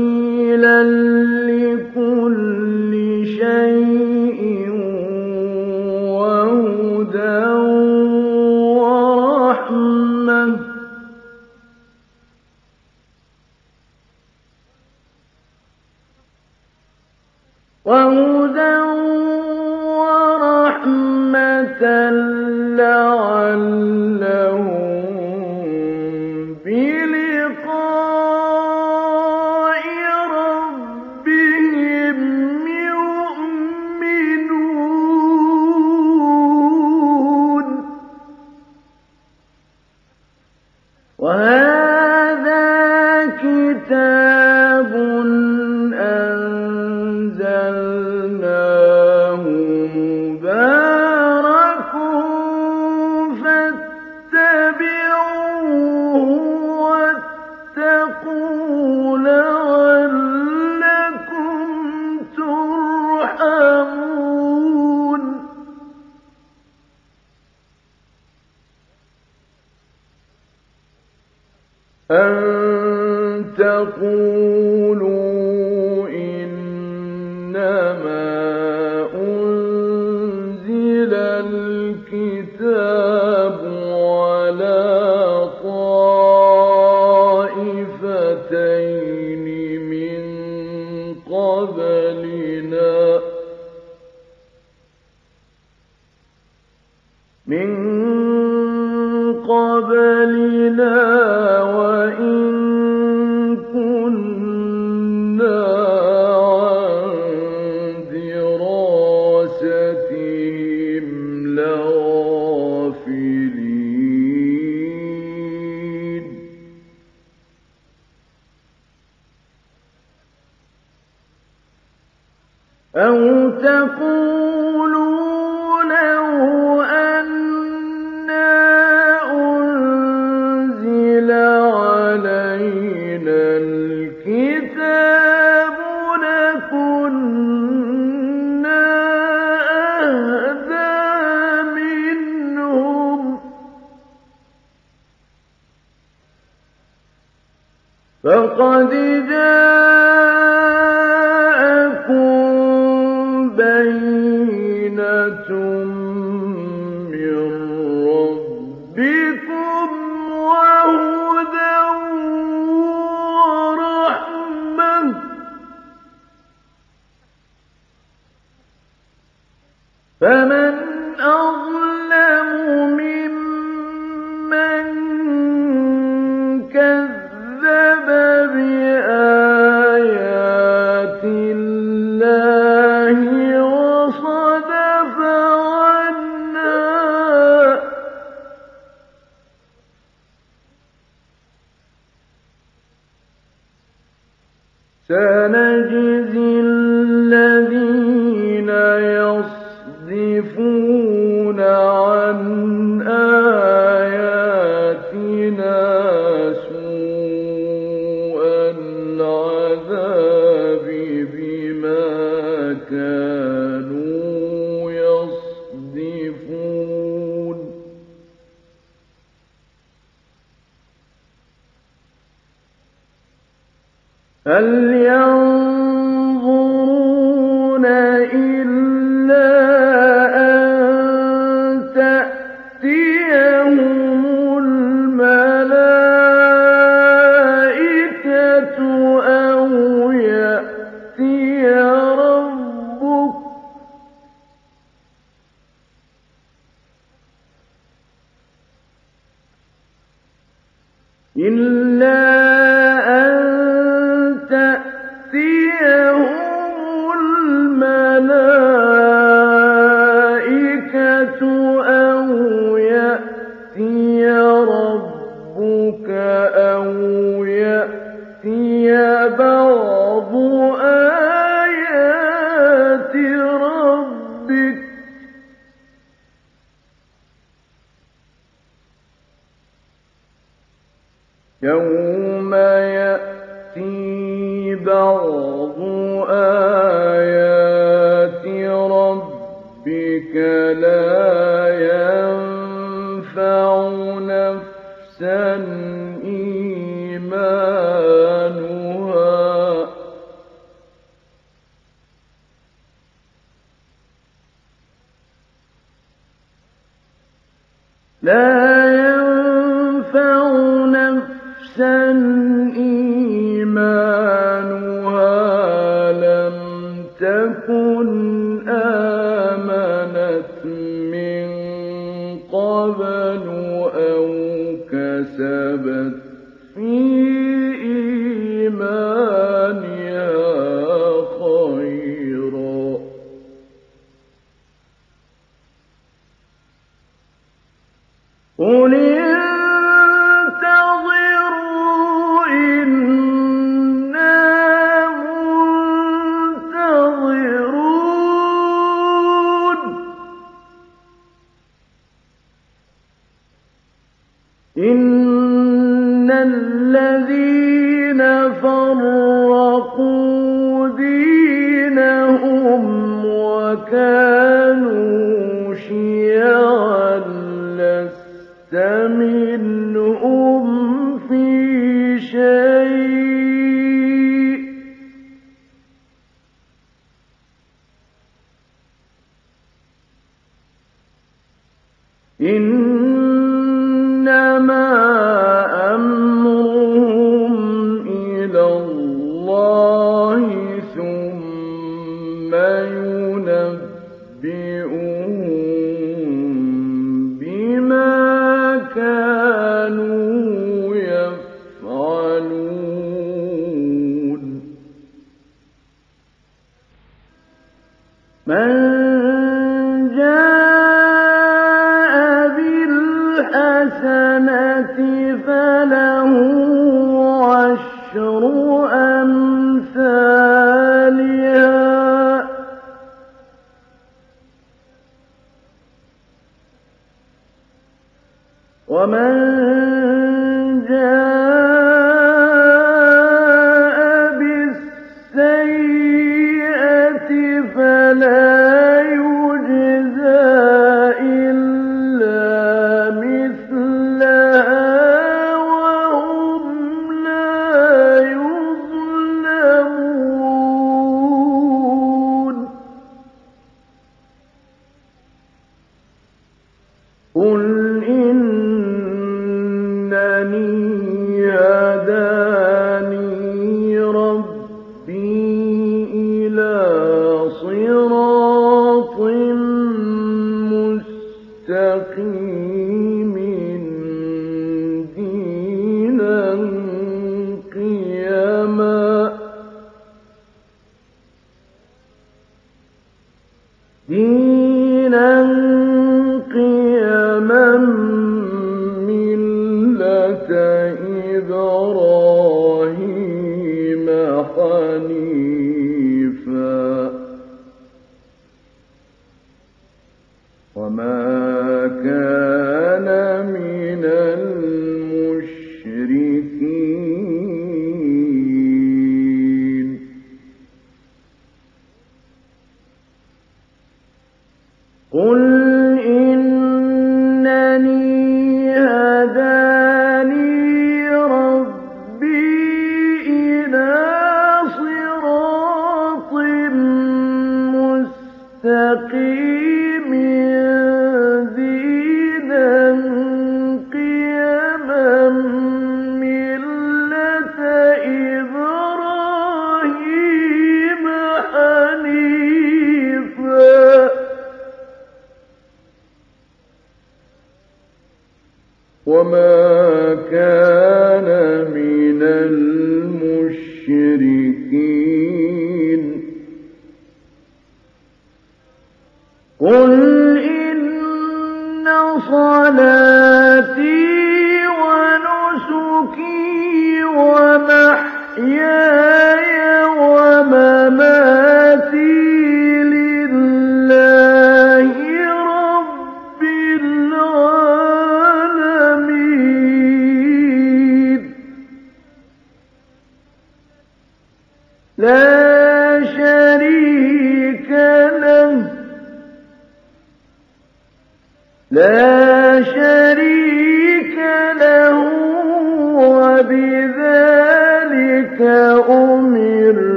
يوم